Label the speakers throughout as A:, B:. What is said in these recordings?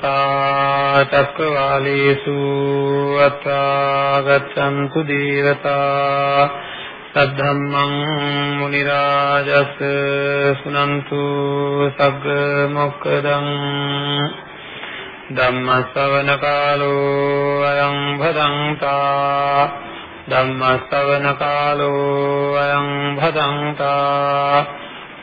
A: සමන්තා චක්කවාලේසු අත්‍රා ගච්ඡන්තු දේවතා සද්ධම්මං මුනි රාජස් සුනන්තු සග්ග මොක්කදං ධම්ම ශ්‍රවණ කාලෝ අයං භදංතා ධම්ම ශ්‍රවණ කාලෝ අයං භදංතා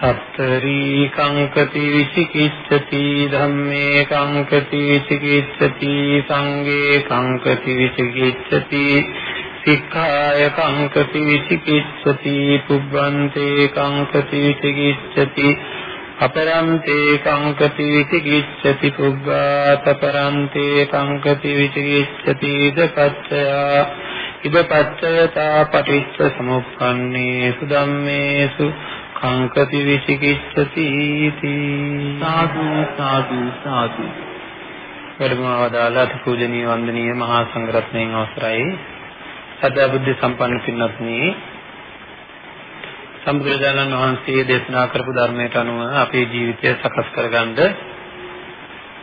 A: සත්තරී කංකති විචිකිච්ඡති ධම්මේ කංකති විචිකිච්ඡති සංඝේ කංකති විචිකිච්ඡති සික්ඛාය කංකති විචිකිච්ඡති පුබ්බන්තේ කංකති විචිකිච්ඡති අපරන්තේ කංකති විචිකිච්ඡති පුබ්බාත පරන්තේ කංකති විචිකිච්ඡති දපච්චය ඉදපච්චයතා පටිච්ච සමුප්පන්නේ සුදම්මේසු කංකති විචිකිච්ඡති
B: සාදු සාදු සාදු.
A: වැඩමවදාලා අති පූජනීය වන්දනීය මහා සංඝරත්නයන් අවසරයි. සදා බුද්ධ සම්පන්න පින්වත්නි සම්බුදුරජාණන් වහන්සේ දේශනා කරපු ධර්මයට අනුව අපේ ජීවිතය සකස් කරගන්න.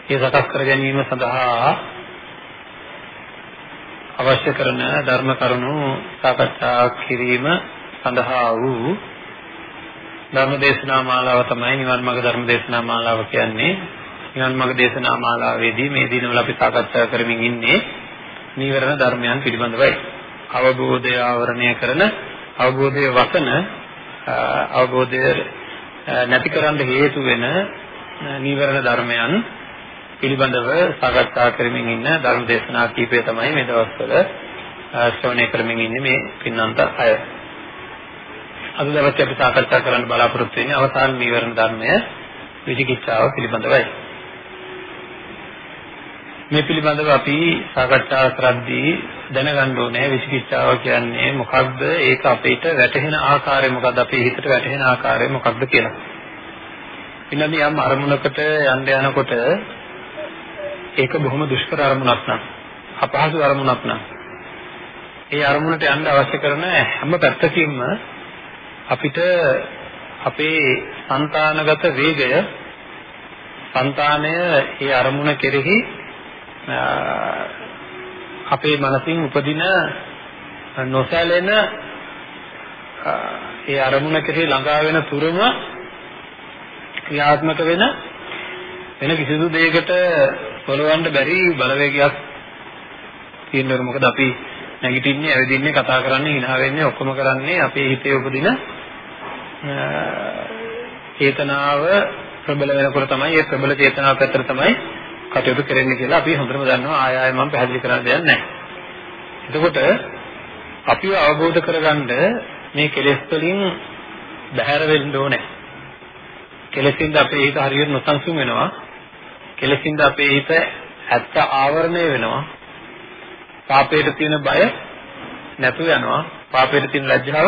A: ඒ සකස් කර ගැනීම සඳහා අවශ්‍ය කරන ධර්ම කරුණු සාකච්ඡා කිරීම සඳහා වූ ධර්ම දේශනා මාලාව තමයි නිවන් මාර්ග ධර්ම දේශනා මාලාව කියන්නේ. නිවන් මාර්ග දේශනා මාලාවේදී මේ දිනවල අපි සාකච්ඡා කරමින් ඉන්නේ නීවරණ ධර්මයන් පිළිබඳවයි. අවබෝධය ආවරණය කරන අවබෝධයේ වසන අවබෝධය නැති කරන්න හේතු වෙන නීවරණ ධර්මයන් පිළිබඳව සාකච්ඡා කරමින් ඉන්න ධර්ම දේශනා කීපය තමයි මේ දවස්වල ශ්‍රවණය කරමින් ඉන්නේ මේ පින්නන්ත අය. අද දවසේ අපි සාකච්ඡා කරන්න බලාපොරොත්තු වෙන්නේ අවසාන නීවරණ ධර්මය විචිකිච්ඡාව පිළිබඳවයි. මේ පිළිබඳව අපි සාකච්ඡා කරද්දී දැනගන්න ඕනේ විචිකිච්ඡාව කියන්නේ මොකක්ද ඒක අපිට වැටහෙන ආකාරය මොකක්ද අපේ හිතට වැටහෙන ආකාරය මොකක්ද කියලා. ඉන්නදී යම් අරමුණකට යන්න යනකොට ඒක බොහොම දුෂ්කර අරමුණක් නම් අපහසු අරමුණක් නම් ඒ අරමුණට යන්න අවශ්‍ය කරන හැම පැත්තකින්ම අපිට අපේ సంతානගත වේගය సంతානය ඒ අරමුණ කෙරෙහි අපේ මනසින් උපදින නොසැලෙන ඒ අරමුණ කෙරෙහි ළඟා වෙන තුරම ක්‍රියාත්මක වෙන වෙන කිසිදු දෙයකට පොළවන්න බැරි බලවේගයක් තියෙනවා මොකද අපි නැගිටින්නේ ඇවිදින්නේ කතා කරන්නේ hina වෙන්නේ ඔක්කොම කරන්නේ අපේ හිතේ උපදින චේතනාව ප්‍රබල වෙනකොට තමයි ඒ ප්‍රබල චේතනාව පැත්තට තමයි කටයුතු කරන්නේ කියලා අපි හොඳටම දන්නවා ආය ආය මම පැහැදිලි කරන්න දෙයක් නැහැ. එතකොට අපිව අවබෝධ කරගන්න මේ කෙලෙස් වලින් බැහැර වෙන්න ඕනේ. කෙලෙසින්ද අපේ හිත හරියට නොසන්සුන් වෙනවා. කෙලෙසින්ද අපේ හිත ඇත්ත ආවරණය වෙනවා. පාපයට තියෙන බය නැතු වෙනවා. පාපයට තියෙන ලැජ්ජාව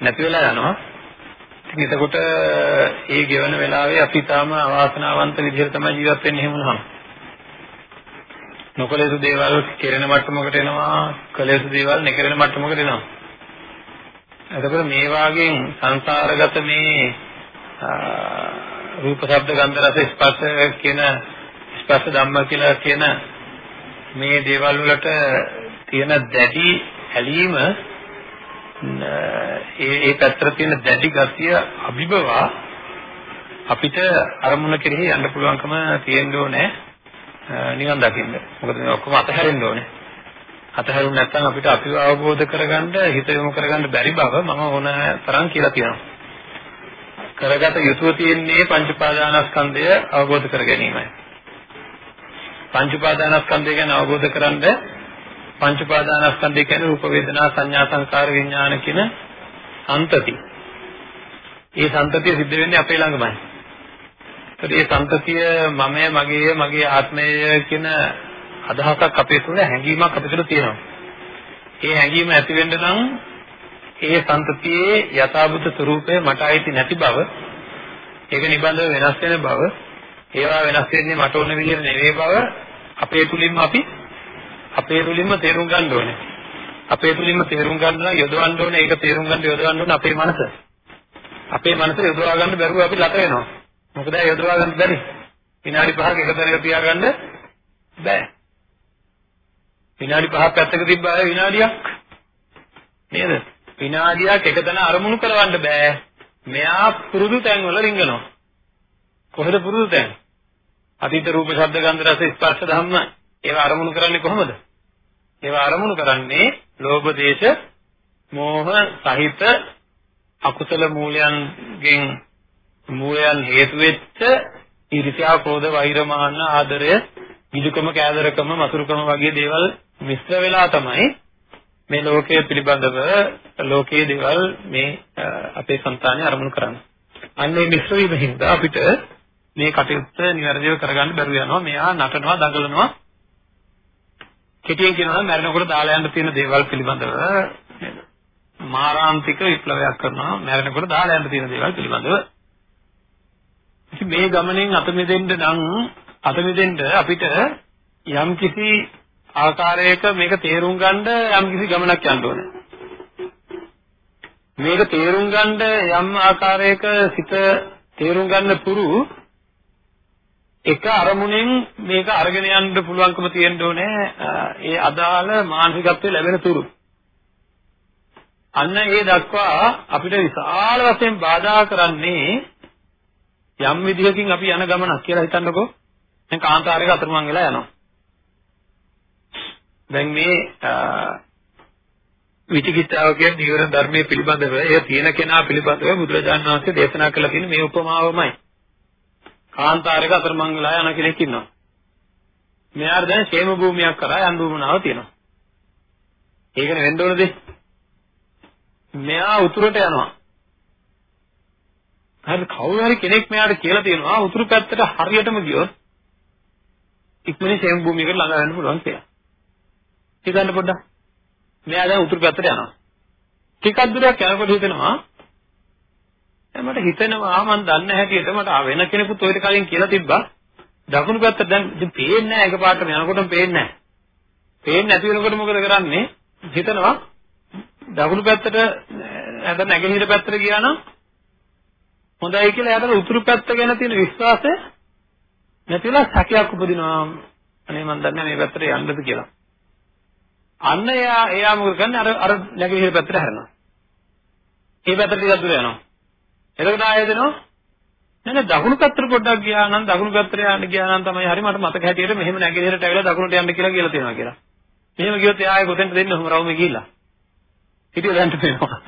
A: නැති වෙලා යනවා. ඉතින් එතකොට ඒ ගෙවන වෙලාවේ අපි තාම අවාසනාවන්ත විදිහට තමයි ජීවත් වෙන්නේ එහෙම වුණාම. නොකල යුතු දේවල් කෙරෙන මට්ටමකට එනවා, කළ යුතු දේවල් නැකරෙන මට්ටමකට එනවා. එතකොට මේ වාගෙන් සංසාරගත මේ රූප, ශබ්ද, ගන්ධ, රස, ස්පර්ශ කියන ස්පර්ශ ධම්ම කියලා කියන මේ දේවල් වලට තියෙන දැඩි ඇලීම ඒ ඒ පැත්තට තියෙන දැඩි ගතිය අභිබවා අපිට අරමුණ කෙරෙහි යන්න පුළුවන්කම තියෙන්න ඕනේ නිවන් දකින්න. මොකද මේ ඔක්කොම අතහැරෙන්න ඕනේ. අතහැරුණ නැත්නම් අපිට අපිව අවබෝධ කරගන්න හිත යොමු කරගන්න බැරි බව මම ඕන තරම් කියලා තියෙනවා. කරගත යුතුව තියෙන්නේ පංච උපාදානස්කන්ධය අවබෝධ කර ගැනීමයි. පංච උපාදානස්කන්ධය ගැන අවබෝධ කරගන්න පංච උපාදානස්කන්ධය කියන්නේ රූප වේදනා සංඥා සංකාර විඥාන කියන සම්තති. ඒ සම්තතිය සිද්ධ වෙන්නේ අපේ ළඟමයි. ඒ සංතතිය මමය මගේ මගේ ආත්මය කියන අදහසක් අපේ තුළ හැඟීමක් අපේ තුළ තියෙනවා. ඒ හැඟීම ඇති වෙන්න නම් ඒ සංතතියේ යථාභූත ස්වરૂපය මට අයිති නැති බව ඒක නිබඳව වෙනස් වෙන බව ඒවා වෙනස් වෙන්නේ මට ඕන විදිහට නෙවෙයි බව අපේ තුලින්ම අපි අපේ තුලින්ම තේරුම් ගන්න ඕනේ. අපේ තුලින්ම තේරුම් ගන්න නම් යොදවන්න ඕනේ ඒක තේරුම් ගන්න යොදවන්න ඕනේ අපේ මනස. අපේ මනස යොදවා ගන්න බැරුව අපි ලත වෙනවා. මොකද ඒ යොදවා ගන්න බැරි. විනාඩි 5ක එක තැනක තියාගන්න බෑ. විනාඩි 5ක් පැත්තක තිබ්බා විනාඩියක් නේද? විනාඩියක් එක තැන අරමුණු කරවන්න බෑ. මෙයා පුරුදු තැන් වල රිංගනවා. කොහෙද පුරුදු තැන්? අතීත රූප ශබ්ද ගන්ධ රස ස්පර්ශ ධම්ම ඒවා අරමුණු කරන්නේ කොහොමද? ඒවා අරමුණු කරන්නේ ලෝභ දේශ මෝහ සහිත අකුසල මූලයන්ගෙන් මූලයන් හේතු වෙච්ච ඊර්ෂ්‍යා, ක්‍රෝධ, වෛර, මාන්න, ආදරය, විදුකම, කෑදරකම, මසුරුකම වගේ දේවල් මිශ්‍ර වෙලා තමයි මේ ලෝකයේ පිළිබඳව ලෝකයේ දේවල් මේ අපේ సంతානේ අරමුණු කරන්නේ. අන්න මේ මිශ්‍ර වීම හින්දා අපිට මේ කටයුත්ත નિවැරදිව කරගන්න බැරුව යනවා. මෙයා නටනවා, දඟලනවා, කෙටියෙන් කියනවා නම් මැරෙනකොට දාලා යන්න තියෙන දේවල් පිළිබඳව නේද? මාරාන්තික විප්ලවයක් කරනවා. මැරෙනකොට දාලා යන්න තියෙන දේවල් පිළිබඳව. ඉතින් මේ ගමනෙන් අත මෙදෙන්න නම් අත මෙදෙන්න අපිට යම් කිසි ආකාරයක මේක තේරුම් ගන්න යම් කිසි ගමනක් යන්න ඕනේ. මේක තේරුම් ගන්න යම් ආකාරයක සිත තේරුම් ගන්න පුරු එක අරමුණෙන් මේක අරගෙන යන්න පුළුවන්කම තියෙන්න ඕනේ ඒ අදාළ මානසිකත්වයේ ලැබෙන තුරු. අන්න ඒ දක්වා අපිට විශාල වශයෙන් බාධා කරන්නේ යම් විදිහකින් අපි යන ගමනක් කියලා හිතන්නකෝ. දැන් කාන්තාරයක අතරමං වෙලා යනවා. දැන් මේ විචිකිච්ඡාව කියන නිවර ධර්මයේ පිළිබඳව එය තියෙන කෙනා පිළිබඳව බුදුරජාණන් වහන්සේ දේශනා කළ තියෙන මේ උපමාවමයි. කාන්තාරයක අතරමං වෙලා යන කෙනෙක් ඉන්නවා. මෙයාට දැන් ෂේම භූමියක් කරා යන් භූමනාව තියෙනවා. ඒකනේ වෙන්න ඕන දේ. මෙයා උතුරට යනවා. හරි කවුරු හරි කෙනෙක් මෙයාට කියලා තියෙනවා උතුරු පැත්තට හරියටම ගියොත් ඉක්මනින් ෂේම භූමියකට ළඟා වෙන්න පුළුවන් කියලා. හිතන්න පොඩ්ඩක්. මෙයා දැන් උතුරු පැත්තට යනවා. ටිකක් දුරක් යනකොට හිතෙනවා දැන් මට හිතෙනවා මම දන්න හැටියට මට වෙන කෙනෙකුත් ඔයිට කලින් කියලා තිබ්බා දකුණු පැත්තට දැන් ඉතින් පේන්නේ නැහැ එකපාරටම යනකොටම පේන්නේ නැහැ. පේන්නේ නැති වෙනකොට මොකද කරන්නේ? හිතනවා දකුණු පැත්තට නැත්නම් නැගෙනහිර පැත්තට ගියා නම් හොඳයි කියලා එයාට උතුරු පැත්ත ගැන තියෙන විශ්වාසය නැතිලා සැකයක් උපදිනවා. අනේ මම දන්නේ මේ පැත්තට යන්නද කියලා. අන්න එයා එයා මොකද කරන්නේ අර අර නැගෙනහිර පැත්තට හැරෙනවා. ඒ පැත්තට ටිකක් දුර යනවා. එතකොට ආයෙ දෙනවා නෑ නෑ දකුණු පැත්තට පොඩ්ඩක් ගියා නම් දකුණු පැත්තට යන්න ගියා නම් තමයි හරි මට මතක හැටියට මෙහෙම නැගෙනහිරට ඇවිල්ලා දකුණට යන්න කියලා කියලා තියෙනවා කියලා. මෙහෙම ගියොත් එයා ආයෙ කොතෙන්ද දෙන්නේ ඔහොම රවුමේ ගිහිල්ලා. හිටිය දැන්ට පේනවා.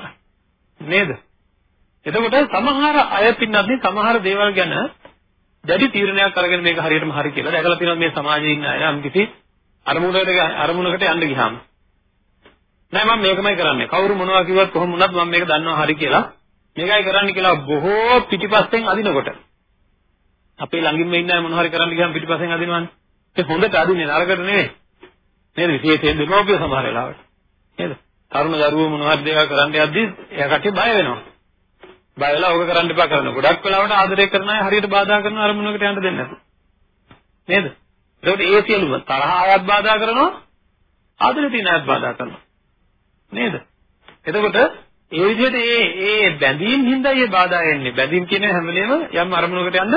A: නේද? එතකොට සමහර අය පින්නත් සමහර දේවල් ගැන දැඩි තීරණයක් අරගෙන මේක හරියටම හරි කියලා දැකලා තියෙනවා මේ සමාජයේ ඉන්න අය යම් කිසි අරමුණකට අරමුණකට යන්න ගියාම. නෑ මම මේකමයි කරන්නේ. කවුරු මොනවා කිව්වත් කොහොම වුණත් මම මේක දන්නවා හරි කියලා මේකයි කරන්න කියලා බොහෝ පිටිපස්සෙන් අදිනකොට අපේ ළඟින්ම ඉන්න අය මොනවා හරි කරන්න ගියාම පිටිපස්සෙන් අදිනවනේ. ඒ හොඳට අදින්නේ නරකට නෙවෙයි. නේද? විශේෂයෙන් දෙමව්පිය සමහර වෙලාවට. නේද? තරුණ දරුවෝ මොනවා හරි දේවල් කරන්න යද්දී එයා කට්ටිය බය වෙනවා. බය වෙලා ඕක කරන්න එපා කරන. ගොඩක් වෙලාවට ආදරය කරන අය හරියට බාධා කරන අරමුණකට යන්න දෙන්නේ නැතු. නේද? ඒකට ඒ සියලුම තරහ ආයත් බාධා කරනවා ආදරේ තියෙන අයත් බාධා කරනවා. නේද? එතකොට ඒ විදිහට ඒ ඒ බැඳීම් හින්දා මේ බාධා එන්නේ. බැඳීම් කියන හැම වෙලේම යම් අරමුණකට යන්න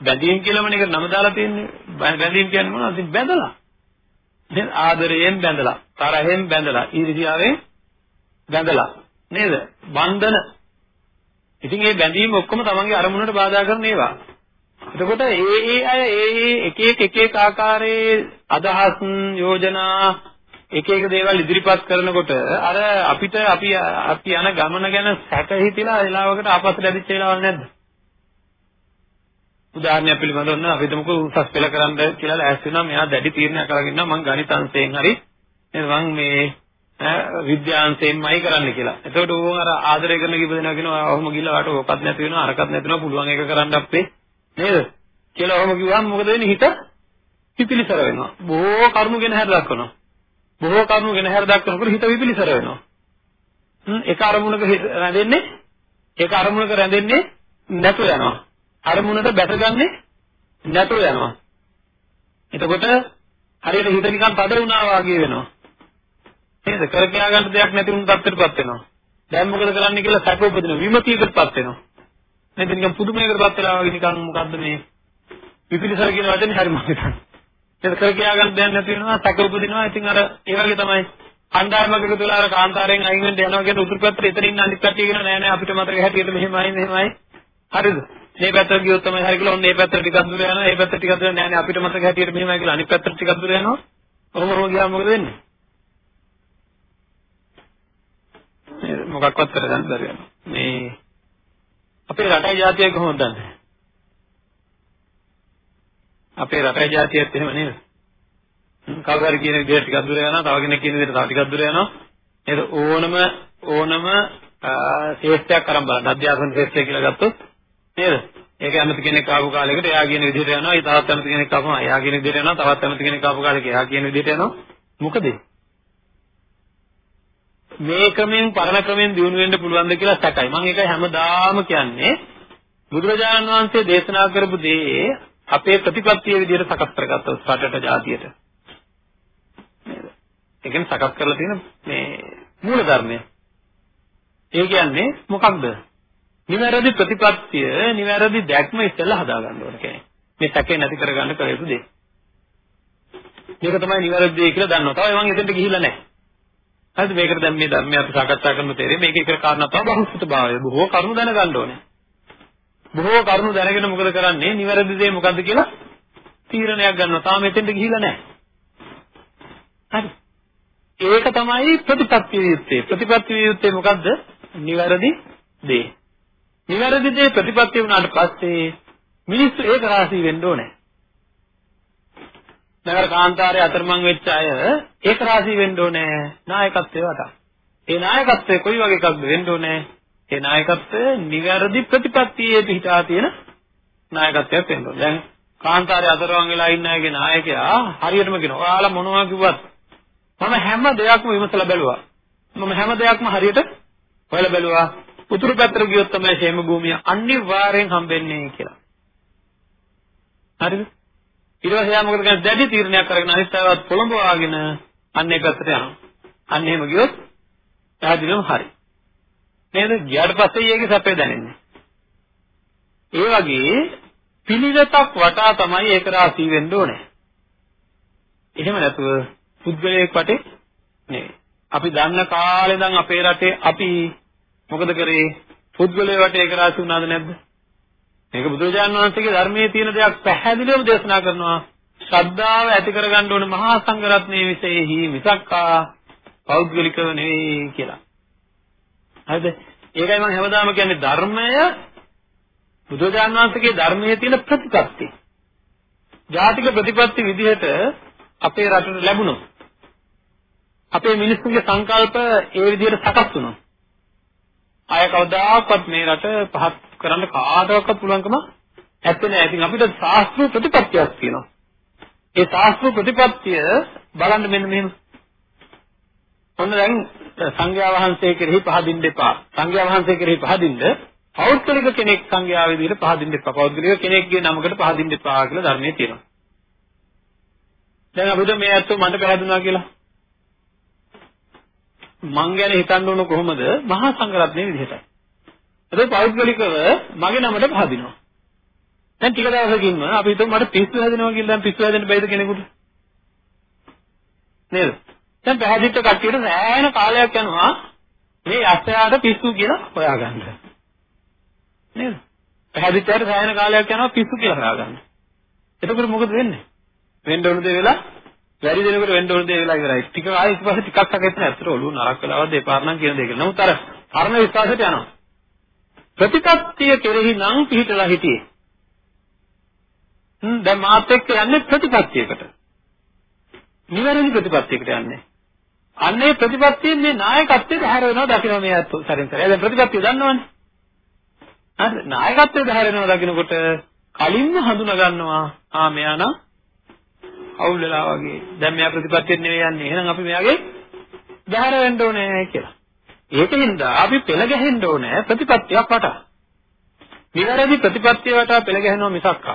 A: බැඳීම් කියලාම නේද නම දාලා තියෙන්නේ. බැඳීම් කියන්නේ මොනවද? බැඳලා. නේද? ආදරයෙන් බැඳලා, තරහෙන් බැඳලා, ඊර්ෂ්‍යාවෙන් බැඳලා. නේද? බන්ධන. ඉතින් මේ බැඳීම් ඔක්කොම තමන්ගේ අරමුණට බාධා කරන ඒවා. එතකොට ඒ ඒ අය ඒ ඒ එක එක එක එක ආකාරයේ අදහස් යෝජනා එක එක දේවල් ඉදිරිපත් කරනකොට අර අපිට අපි අපි යන ගමන ගැන සැක හිතිලා වෙලාවකට ආපස්සට ඇදිච්ච වෙලාවල් නැද්ද? උදාහරණයක් පිළිබඳව නම් අපි හිතමුකෝ උසස් පෙළ කරන්න කියලා ලෑස්ති වෙනවා මෙයා දැඩි තීරණයක් අරගෙන ඉන්නවා මං ගණිත අංශයෙන් හරි නේද මං මේ විද්‍යාංශයෙන්මයි කරන්න කියලා. එතකොට ඕන් අර ආදරය කරන කිප දෙනවා කියනවා ඔහොම ගිහලා වට ඕකත් නැති වෙනවා අරකත් නැති වෙනවා පුළුවන් එක කරන්න අපේ නේද? කියලා ඔහොම කිව්වම මොකද වෙන්නේ හිත පිපිලිසර වෙනවා. බොහෝ කරුණු ගැන හැර දක්වනවා. බොහෝ කරුණු ගැන හැර දක්වනකොට හිත විපිලිසර වෙනවා. හ්ම් ඒක අරමුණක රැඳෙන්නේ ඒක අරමුණක රැඳෙන්නේ නැතුව යනවා. අරමුණට බැසගන්නේ නැතුව යනවා. එතකොට හරියට හිත නිකන් තද වුණා වගේ වෙනවා. නේද? කර කියා ගන්න දෙයක් නැති වුණු තත්ත්වයකටපත් වෙනවා. දැන් මොකද කරන්න කියලා සැක උපදින විමතියකටපත් වෙනවා. නේද? නිකන් පුදුමයකටපත් වෙලා වගේ නිකන් මොකද්ද මේ විපිලිසර කියන වචනේ හරි මම හිතන්නේ. ඒක කර කියා ගන්න දෙයක් නැති වෙනවා සැක උපදිනවා. ඉතින් අර ඒ වගේ තමයි අණ්ඩායමක එකතු වෙලා අර කාන්තාරයෙන් අයින් වෙන්න යනවා කියන උතුරු පැත්තට එතන ඉන්න අනිත් කට්ටිය කියන නෑ නෑ අපිට මතක හැටියට මෙහෙමයි මෙහෙමයි. හරිද? මේ පැත්තට ගියොත් තමයි හරි කියලා ඔන්න මේ පැත්තට ටිකක් දුර යනවා. මේ පැත්තට ටිකක් දුර නෑ නෑ අපිට මතක හැටියට මෙහෙමයි කියලා අනිත් පැත්තට ටිකක් දුර යනවා. කොහොම හෝ ගියාම මොකද වෙන්නේ? මොකක්වත් කරගන්න බැරි වෙනවා. මේ අපේ රටේ ජාතිය කොහොමද දන්නේ? අපේ රටේ ජාතියත් එහෙම නේද? කවුරු හරි කියන විදිහට ටිකක් දුර යනවා, තව කෙනෙක් කියන විදිහට තව ටිකක් දුර යනවා. නේද? ඕනම ඕනම ශේෂ්ඨයක් අරන් බලන්න. අධ්‍යාපන ශේෂ්ඨය කියලා ගත්තොත් නේද? ඒක ඇමති කෙනෙක් ආපු කාලයකට එයා කියන විදිහට යනවා. ඊ තවත් ඇමති කෙනෙක් ආපුම එයා කියන විදිහට යනවා. තවත් ඇමති කෙනෙක් ආපු කාලෙක එයා කියන විදිහට යනවා. මොකද? මේ ක්‍රමෙන් පරණ ක්‍රමෙන් දිනු වෙන්න පුළුවන්ද කියලා සැකයි. මම ඒකයි හැමදාම කියන්නේ බුදුරජාණන් වහන්සේ දේශනා කරපු දේ අපේ ප්‍රතිපත්තිය විදිහට සකස් කරගත්තොත් රටට ජාතියට. නේද? ඒ කියන්නේ සකස් කරලා තියෙන මේ මූල ධර්මය. ඒ කියන්නේ මොකක්ද? නිවැරදි ප්‍රතිපත්තිය, නිවැරදි දැක්ම ඉස්සෙල්ලා හදා ගන්න ඕන කෙනෙක්. මේ සැකේ නැති කරගන්න කළ යුතු දේ. මේක තමයි නිවැරදි දේ කියලා දන්නවා. තව මම එතෙන්ට ගිහිල්ලා නැහැ. හරිද? මේකට දැන් මේ ධර්මය අපි සාකච්ඡා කරන තේරෙන්නේ මේක එක කාරණා තමයි බහුසුත භාවය. බොහෝ කරුණු දැනගන්න ඕනේ. බොහෝ කරුණු දැනගෙන මොකද කරන්නේ? නිවැරදි දේ මොකද්ද කියලා තීරණයක් ගන්නවා. තාම එතෙන්ට ගිහිල්ලා නැහැ. හරි. ඒක තමයි ප්‍රතිපත්ති වියුත්තේ. ප්‍රතිපත්ති වියුත්තේ මොකද්ද? නිවැරදි දේ. නිවැරදි දේ ප්‍රතිපත්ති වුණාට පස්සේ මිනිස්සු ඒක රාශී වෙන්න ඕනේ. නගර කාන්තාරයේ අතරමං වෙච්ච අය ඒක රාශී වෙන්න ඕනේ නායකත්වයට වටා. ඒ නායකත්වය කොයි වගේ එකක්ද වෙන්න ඕනේ? ඒ නායකත්වය නිවැරදි ප්‍රතිපත්තියේ පිහිටා තියෙන නායකත්වයක් වෙන්න ඕනේ. දැන් කාන්තාරයේ අතරමං වෙලා ඉන්න අයගේ නායකයා හරියටම කියනවා. ඔයාලා මොනවා කිව්වත් මම හැම දෙයක්ම විමසලා බැලුවා. මම හැම දෙයක්ම හරියට හොයලා බැලුවා. උතුරු පැත්තට ගියොත් තමයි ෂේම භූමිය අනිවාර්යෙන් හම්බෙන්නේ කියලා. හරිද? ඊට පස්සේ යා මොකද කරන්නේ? දැඩි තීරණයක් අරගෙන අනිත් අයවත් පොළඹවාගෙන අන්න ඒ පැත්තට යනවා. අන්න එහෙම ගියොත් පැහැදිලිවම හරි. නේද? ගියාට පස්සේ ඒකේ සැපේ දැනෙන්නේ. ඒ වගේ පිළිවෙතක් වටා තමයි ඒක රාශී වෙන්න ඕනේ. එහෙම නැතුව පුද්ගලයෙක් වටේ නෙවෙයි. අපි දන්න කාලේ ඉඳන් අපේ රටේ අපි මොකද කරේ? පුද්ගලයෙක් වටේ ඒක රාශී වුණාද නැද්ද? මේක බුදුරජාණන් වහන්සේගේ ධර්මයේ තියෙන දෙයක් පැහැදිලිවම දේශනා කරනවා. ශ්‍රද්ධාව ඇති කරගන්න ඕන මහා සංඝරත්නයේ විශේෂෙහි මිසක්කා පෞද්ගලිකව නෙවෙයි කියලා. හරිද? ඒකයි මම හැමදාම කියන්නේ ධර්මය බුදුරජාණන් වහන්සේගේ ධර්මයේ තියෙන ප්‍රතිපත්ති. ජාතික ප්‍රතිපත්ති විදිහට අපේ රටට ලැබුණොත් අපේ මිනිස්සුන්ගේ සංකල්ප ඒ විදිහට සකස් වුණා. අය කවදාකවත් මේ රට පහත් කරන්න කාටවත් පුළුවන්කම නැත්තේ නෑ. ඉතින් අපිට ශාස්ත්‍රීය ප්‍රතිපත්තියක් තියෙනවා. ඒ ශාස්ත්‍රීය ප්‍රතිපත්තිය බලන්න මෙන්න මෙහෙම. ඔන්න දැන් සංඝයා වහන්සේ කෙරෙහි පහදින්න එපා. සංඝයා වහන්සේ කෙරෙහි පහදින්න පෞද්ගලික කෙනෙක් සංඝයා විදිහට පහදින්න එපා. පෞද්ගලික කෙනෙක්ගේ නමකට පහදින්න එපා කියලා ධර්මයේ තියෙනවා. දැන් අපිට මේ ඇත්තෝ මට පැහැදුනා කියලා මං ගැන හිතන්න ඕන කොහොමද මහා සංඝරත්නයේ විදිහටයි. ඒක පෞද්ගලිකව මගේ නමට පහදිනවා. දැන් ටික දවසකින්ම අපි හිතමු මට පිස්සු හැදෙනවා කියලා දැන් පිස්සු හැදෙන්න බැයිද කෙනෙකුට? නේද? දැන් පැහැදිච්ච කට්ටියට සෑහෙන කාලයක් යනවා මේ අස්සයාට පිස්සු කියලා හොයාගන්න. නේද? පැහැදිච්ච අයට සෑහෙන කාලයක් යනවා පිස්සු කියලා හොයාගන්න. එතකොට මොකද වෙන්නේ? වෙන්න ඕන දේ වෙලා වැඩි දෙනෙකුට වෙන්න ඕන දේ වෙලා ඉවරයි. ටික ආයෙ ඊට පස්සේ ටිකක් අකෙත් නෑ. අතට ඔළුව නරක් වෙලාවද එපාර නම් කියන දේ කියලා. නමුත් අර පරණ විශ්වාසයට යනවා. ප්‍රතිපත්තිය කෙරෙහි නම් පිළිතලා හිටියේ. හ්ම් දැන් මාත් එක්ක යන්නේ ප්‍රතිපත්තියකට. නිවැරදි ප්‍රතිපත්තියකට යන්නේ. අන්නේ ප්‍රතිපත්තියෙන් මේ නායකත්වයට හැර වෙනවා දකින්න මේ අතෝ සරින් සරය. දැන් ප්‍රතිපත්තිය දන්නවනේ. හරි නායකත්වයට හැර වෙනවා දකින්නකොට කලින්ම හඳුනා ගන්නවා ආ මෙයා නම් අවුල් වෙලා වගේ. දැන් මෙයා ප්‍රතිපත්තියෙන් නෙවෙයි යන්නේ. එහෙනම් අපි මෙයාගේ දහර වෙන්න ඕනේ කියලා. ඒකින්ද අපි පෙළ ගැහෙන්න ඕනේ ප්‍රතිපත්තියක් වටා. නිවැරදි ප්‍රතිපත්තිය වටා පෙළ ගැහෙනවා මිසක්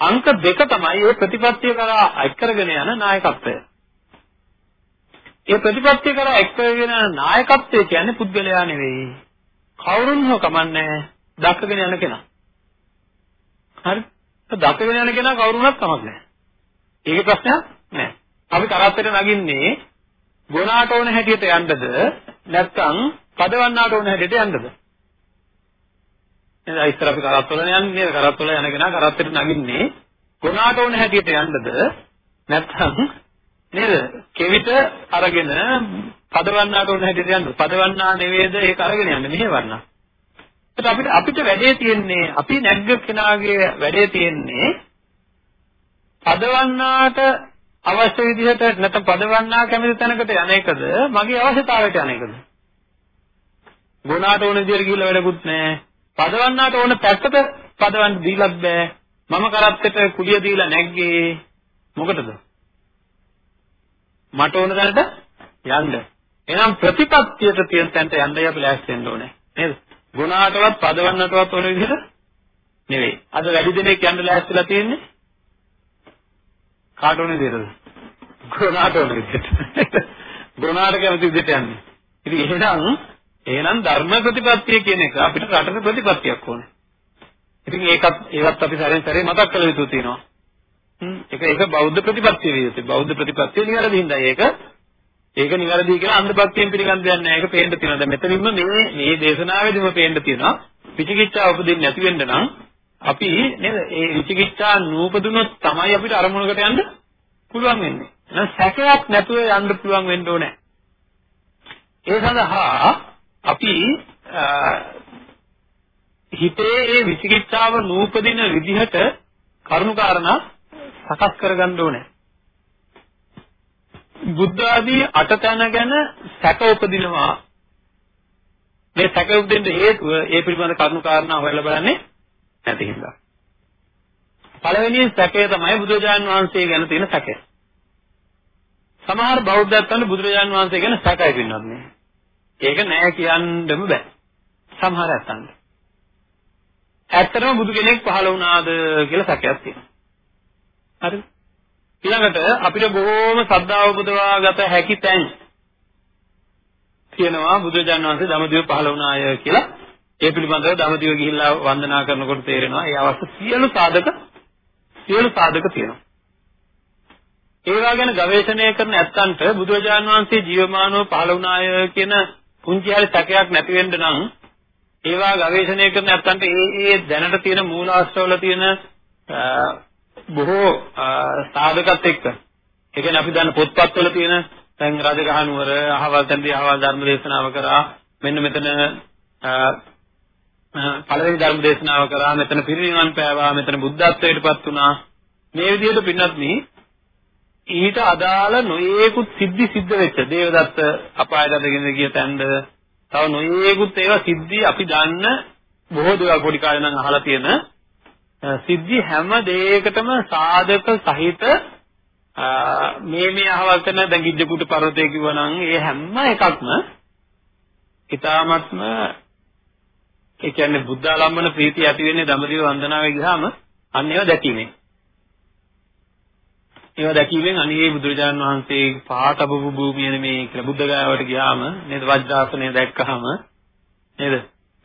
A: අංක දෙක තමයි මේ ප්‍රතිපත්තිය කරා එක් කරගෙන යන නායකත්වය. ඒ ප්‍රතිපත්තිය කරා එක් කරගෙන යන නායකත්වය කියන්නේ පුද්ගලයා නෙවෙයි. කවුරුන් හෝ කමන්නේ දක්කගෙන යන කෙනා. හරි? දක්කගෙන යන කෙනා කවුරුණත් කමක් නැහැ. ඒකේ ප්‍රශ්නයක් නැහැ. අපි කරත්තට නගින්නේ ගොනාට ඕන හැටියට යන්නද නැත්නම් පදවන්නාට ඕන හැටියට යන්නද? එහෙනම් ඉස්සර අපි කරත්තවල යන්නේ නේද? කරත්තවල යන කෙනා කරත්තට නගින්නේ ගොනාට ඕන හැටියට යන්නද නැත්නම් නේද? කෙවිත අරගෙන පදවන්නාට ඕන හැටියට යන්නද? පදවන්නා නෙවෙයිද ඒක අරගෙන යන්නේ මෙහෙවන්නා. ඒත් අපිට අපිට වැඩේ තියෙන්නේ අපි නැග්ග කෙනාගේ වැඩේ තියෙන්නේ පදවන්නාට අවශ්‍ය විදිහට නැත්නම් පදවන්නා කැමති තැනකට යන එකද මගේ අවශ්‍යතාවයට යන එකද? ගුණාට ඕන විදිහට ගිහිල්ලා වැඩකුත් නැහැ. පදවන්නාට ඕන පැත්තට පදවන්න දීලත් බෑ. මම කරත්තට කුලිය දීලා නැග්ගේ මොකටද? මට ඕන තැනට යන්න. එහෙනම් ප්‍රතිපත්තියට තියෙන තැනට යන්නයි අපි ලෑස්ති වෙන්න ඕනේ. නේද? ගුණාටවත් පදවන්නටවත් ඕන විදිහට නෙවෙයි. අද වැඩි දෙනෙක් යන්න ලෑස්තිලා තියෙන්නේ කාට ඕනේ දෙයද? ගුණාට ඕනේ විදිහට. ගුණාට කැමති විදිහට යන්නේ. ඉතින් එහෙනම් එහෙනම් ධර්ම ප්‍රතිපත්තිය කියන එක අපිට රටක ප්‍රතිපත්තියක් ඕනේ. ඉතින් ඒකත් ඒවත් අපි සැරෙන් සැරේ මතක් කළ යුතු තියෙනවා. හ්ම් ඒක ඒක බෞද්ධ ප්‍රතිපත්තිය විය යුතුයි. බෞද්ධ ප්‍රතිපත්තිය නිවැරදි හින්දා ඒක ඒක නිවැරදි කියලා අන්ධභක්තියෙන් පිළිගන්න දෙයක් නැහැ. ඒක පේන්න තියෙනවා. දැන් මෙතනින්ම මේ මේ දේශනාවේදීම පේන්න තියෙනවා. විචිකිච්ඡාව උපදින්නේ නැති වෙන්න නම් අපි නේද ඒ විචිකිච්ඡා නූපදුනොත් තමයි අපිට අරමුණකට යන්න පුළුවන් වෙන්නේ. එහෙනම් සැකයක් නැතුව යන්න පුළුවන් වෙන්න ඕනේ. ඒ සඳහා අපි හිතේ ඒ විචිකිච්ඡාව නූපදින විදිහට කරුණාකාරණා සකස් කරගන්න ඕනේ. බුද්ධ ආදී අටතන ගැන සැක උපදිනවා. මේ සැක උපදින්න හේතුව ඒ පිළිබඳ කරුණාකාරණා හොයලා බලන්නේ නැති හින්දා. පළවෙනි සැකය තමයි බුදුරජාන් වහන්සේ ගැන තියෙන සැකය. සමහර බෞද්ධයන් බුදුරජාන් වහන්සේ ගැන සැකයි පින්නත් නේ. ඒක නෑ කියන්නම බෑ. සමහර ඇත්තන්ට. ඇත්තටම බුදු කෙනෙක් පහළ වුණාද කියලා සැකයක් තියෙනවා. හරිද? ඊළඟට අපිට බොහෝම ශ්‍රද්ධාව උපදවාගත හැකි තැන් තියෙනවා බුදුරජාණන් වහන්සේ ධම්මදිව පහළ වුණාය කියලා ඒ පිළිබඳව ධම්මදිව ගිහිල්ලා වන්දනා කරනකොට තේරෙනවා ඒ අවස්ථ සියලු සාධක සියලු සාධක තියෙනවා. ඒවා ගැන ගවේෂණය කරන ඇත්තන්ට බුදුරජාණන් වහන්සේ ජීවමානව පහළ වුණාය කියන පුංචි හරි සැකයක් නැති වෙන්න නම් ඒවා ගවේෂණය කරන ඇත්තන්ට ඒ ඒ දැනට තියෙන මූලාශ්‍රවල තියෙන බොහෝ සාධකත් එක්ක. ඒ කියන්නේ අපි දන්න පොත්පත්වල තියෙන දැන් රජගහනුවර අහවල් තැනදී අහවල් ධර්ම දේශනාව කරා මෙන්න මෙතන පළවෙනි ධර්ම දේශනාව කරා මෙතන පිරිනිවන් පෑවා මෙතන බුද්ධත්වයටපත් වුණා. මේ විදිහට පින්නත් ඊට අදාළ නොයේකුත් සිද්ධි සිද්ධ වෙච්ච දේවදත්ත අපායට අදගෙන ගිය තැනද තව නොයේකුත් ඒවා සිද්ධි අපි දන්න බොහෝ දේවල් පොඩි කාලේ නම් අහලා තියෙන සිද්ධි හැම දෙයකටම සාධක සහිත මේ මේ අහවල් කරන දැන් ගිජ්ජකුට පර්වතය කිව්වනම් ඒ හැම එකක්ම ඊ타මත්ම ඒ කියන්නේ බුද්ධ ආලම්බන ප්‍රීතිය ඇති වෙන්නේ දඹදිව වන්දනාවේ ගියාම අන්න ඒවා දැකීමෙන්. ඒවා දැකීමෙන් අනිේ බුදුරජාණන් වහන්සේ පාටබු භූමිය නෙමේ කියලා බුද්ධ ගාවට ගියාම නේද වජ්‍රාසනය දැක්කහම නේද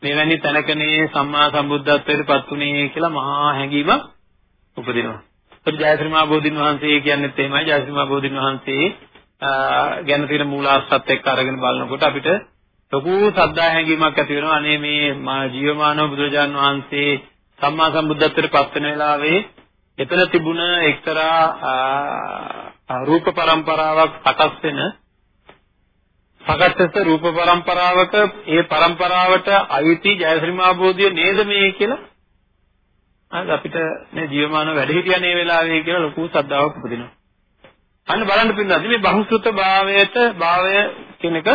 A: මෙවැනි තැනකනේ සම්මා සම්බුද්ධත්වයට පත් උනේ කියලා මහා හැඟීමක් උපදිනවා. ඒත් ජයශ්‍රීමා බෝධින් වහන්සේ කියන්නේත් එහෙමයි ජයශ්‍රීමා බෝධින් වහන්සේ ගැන තියෙන මූලාශ්‍රත් එක්ක අරගෙන බලනකොට අපිට ලොකු ශ්‍රද්ධා හැඟීමක් ඇති වෙනවා. අනේ මේ ජීවමානව බුදුරජාන් වහන්සේ සම්මා සම්බුද්ධත්වයට පත් වෙන වෙලාවේ එතන තිබුණ එක්තරා රූප પરම්පරාවක් සකස් වෙන සකච්ඡස රූප પરම්පරාවක ඒ પરම්පරාවට අයිති ජයශ්‍රීමාබෝධිය නේද මේ කියලා අද අපිට මේ ජීවමාන වැඩ හිටියා මේ වෙලාවේ කියලා ලොකු ශ්‍රද්ධාවක් උපදිනවා. අන්න බලන්න පින්නදී මේ බහුසුත භාවයට භාවය කියන එක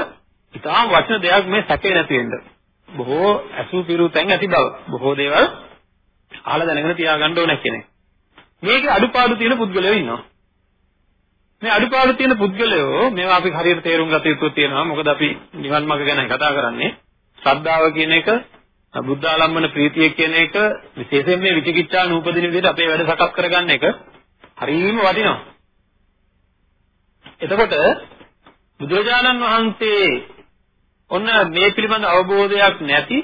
A: ඉතාම වචන දෙයක් මේ සැකේ නැති වෙන්න. බොහෝ අසු පිරු තැන් ඇති බව. බොහෝ දේවල් අහලා දැනගෙන තියාගන්න ඕන කෙනෙක්. මේකේ අඩුපාඩු තියෙන පුද්ගලයෝ ඉන්නවා. මේ අඩුපාඩු තියෙන පුද්ගලයෝ මේවා අපි හරියට තේරුම් ගත යුතු තියෙනවා. මොකද අපි නිවන් මාර්ග ගැන කතා කරන්නේ. ශ්‍රද්ධාව කියන එක, බුද්ධාලම්බන ප්‍රීතිය කියන එක විශේෂයෙන් මේ විචිකිච්ඡා නූපදින විදිහට අපේ වැඩ සකස් කරගන්න එක හරියම වටිනවා. එතකොට බුදුරජාණන් වහන්සේ ඔන්න මේ පිළිබඳ අවබෝධයක් නැති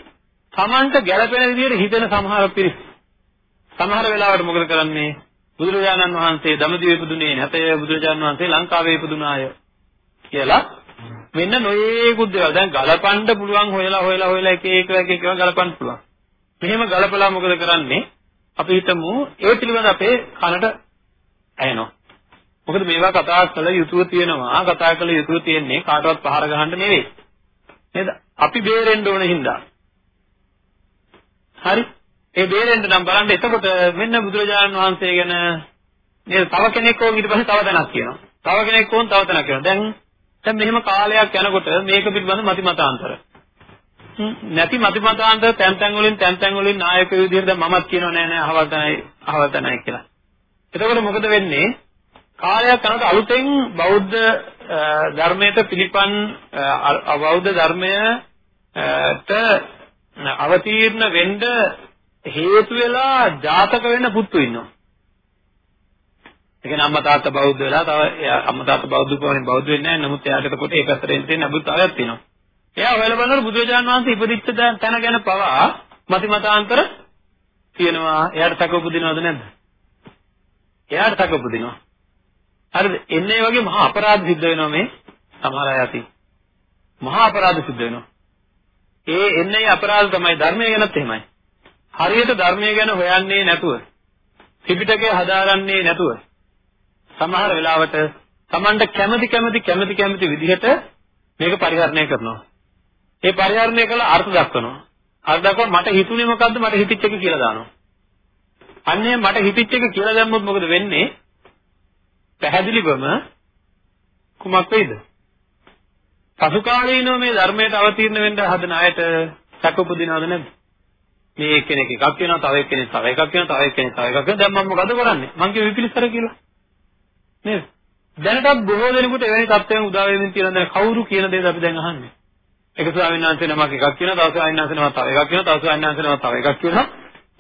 A: Tamanට ගැළපෙන විදිහට හිතන සමහර පිරිස් සමහර වෙලාවට මොකද කරන්නේ බුදුරජාණන් වහන්සේ දමදිව ඉපදුනේ නැතය බුදුරජාණන් වහන්සේ ලංකාවේ ඉපදුනාය කියලා මෙන්න නොයේකුත් දේවල්. දැන් ගලපන්න පුළුවන් හොයලා හොයලා හොයලා එක එක එක එක ගලපන්න පුළුවන්. මෙහෙම ගලපලා මොකද කරන්නේ? අපි හිතමු ඒ පිළිබඳ අපේ කනට ඇහෙනවා. මොකද මේවා කතා කළ යුතුව තියෙනවා. කතා කළ යුතුව තියෙන්නේ කාටවත් පහර ගහන්න නෙවෙයි. නේද? අපි බේරෙන්න ඕන හින්දා. හරි? ඒ බේරෙන්න නම් බලන්න එතකොට මෙන්න බුදුරජාණන් වහන්සේ ගැන නේද තව කෙනෙක් ඕන ඊට පස්සේ තව තැනක් කියනවා. තව කෙනෙක් ඕන තව තැනක් කියනවා. දැන් දැන් මෙහෙම කාලයක් යනකොට මේක පිළිබඳ මති මතාන්තර. නැති මති මතාන්තර තැන් තැන් වලින් තැන් තැන් වලින් නායක විදිහට දැන් මමත් කියනවා නෑ නෑ අහවල් තැනයි අහවල් තැනයි කියලා. එතකොට මොකද වෙන්නේ? කාලයක් යනකොට අලුතෙන් බෞද්ධ ධර්මයට පිළිපන් බෞද්ධ ධර්මයට අවතීර්ණ වෙන්න හේතු වෙලා ජාතක වෙන්න පුතු ඉන්නවා. ඒ කියන්නේ අම්මා තාත්තා බෞද්ධ වෙලා තව අම්මා තාත්තා බෞද්ධ වුණානේ බෞද්ධ වෙන්නේ නැහැ. නමුත් එයාට එතකොට ඒ පැත්තට එන්න තියෙන අභිතාවයක් තියෙනවා. එයා හොයලා බලනකොට බුදුරජාණන් වහන්සේ ඉපදිච්ච තැන ගැන පවා මති මතාන්තර තියෙනවා. එයාට තක උපදිනවද නැද්ද? එයාට තක උපදිනවා. හරිද? එන්නේ වගේ මහා අපරාධ සිද්ධ වෙනවා මේ සමහර අය අතින්. මහා අපරාධ සිද්ධ වෙනවා. ඒ එන්නේ අපරාධ තමයි ධර්මය ගැනත් එහෙමයි. හරියට ධර්මය ගැන හොයන්නේ නැතුව ත්‍රිපිටකය හදාගන්නේ නැතුව සමහර වෙලාවට Tamanට කැමති කැමති කැමති කැමති විදිහට මේක පරිහරණය කරනවා. ඒ පරිහරණය කළ අර්ථ දක්වනවා. අර්ථ දක්වන මට හිතුනේ මොකද්ද මට හිතිච්ච එක කියලා දානවා. අන්නේ මට හිතිච්ච එක කියලා දැම්මොත් මොකද වෙන්නේ? පැහැදිලිවම කුමක් වෙයිද? පසු කාලීනව මේ ධර්මයට අවතීර්ණ වෙන්න හදන අයට සැක උපදිනවද නැද්ද? මේ එක්කෙනෙක් එකක් කියනවා තව එක්කෙනෙක් තව එකක් කියනවා තව එක්කෙනෙක් තව එකක් කියනවා දැන් මම මොකද කරන්නේ? මං කිය විපිලිසර කියලා. නේද? දැනටත් බොහෝ දෙනෙකුට එවැනි තත්ත්වයන් උදා වෙමින් තියෙනවා. දැන් කවුරු කියන දේද අපි දැන් අහන්නේ? එක ස්වාමීන් වහන්සේ නමක් එකක් කියනවා තව ස්වාමීන් වහන්සේ නමක් තව එකක් කියනවා තව ස්වාමීන් වහන්සේ නමක් තව එකක් කියනවා.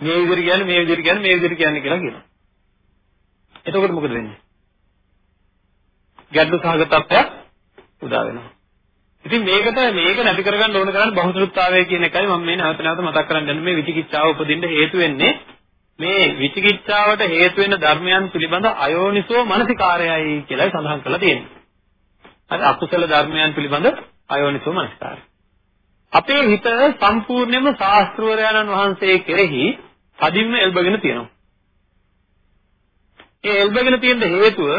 A: මේ විදිහට කියන්නේ මේ විදිහට කියන්නේ මේ විදිහට කියන්නේ කියලා කියනවා. එතකොට මොකද වෙන්නේ? ගැටලු සහගත තත්ත්වයක් උදා වෙනවා. ඉතින් මේකට මේක නැති කරගන්න ඕන කරන්නේ බහුසුරුත්තාවය කියන එකයි මම මේ නැවත නැවත මතක් කරන් දෙන්නේ මේ විචිකිච්ඡාව උපදින්න හේතු වෙන්නේ මේ විචිකිච්ඡාවට හේතු වෙන ධර්මයන් පිළිබඳ අයෝනිසෝ මනසිකාරයයි කියලායි සඳහන් කරලා තියෙන්නේ. අර අකුසල ධර්මයන් පිළිබඳ අයෝනිසෝ මනසිකාරය. අපේ හිත සම්පූර්ණයෙන්ම ශාස්ත්‍රවරයන්න් වහන්සේ කෙරෙහි කදින්ම එල්බගෙන තියෙනවා. ඒ එල්බගෙන තියෙන හේතුව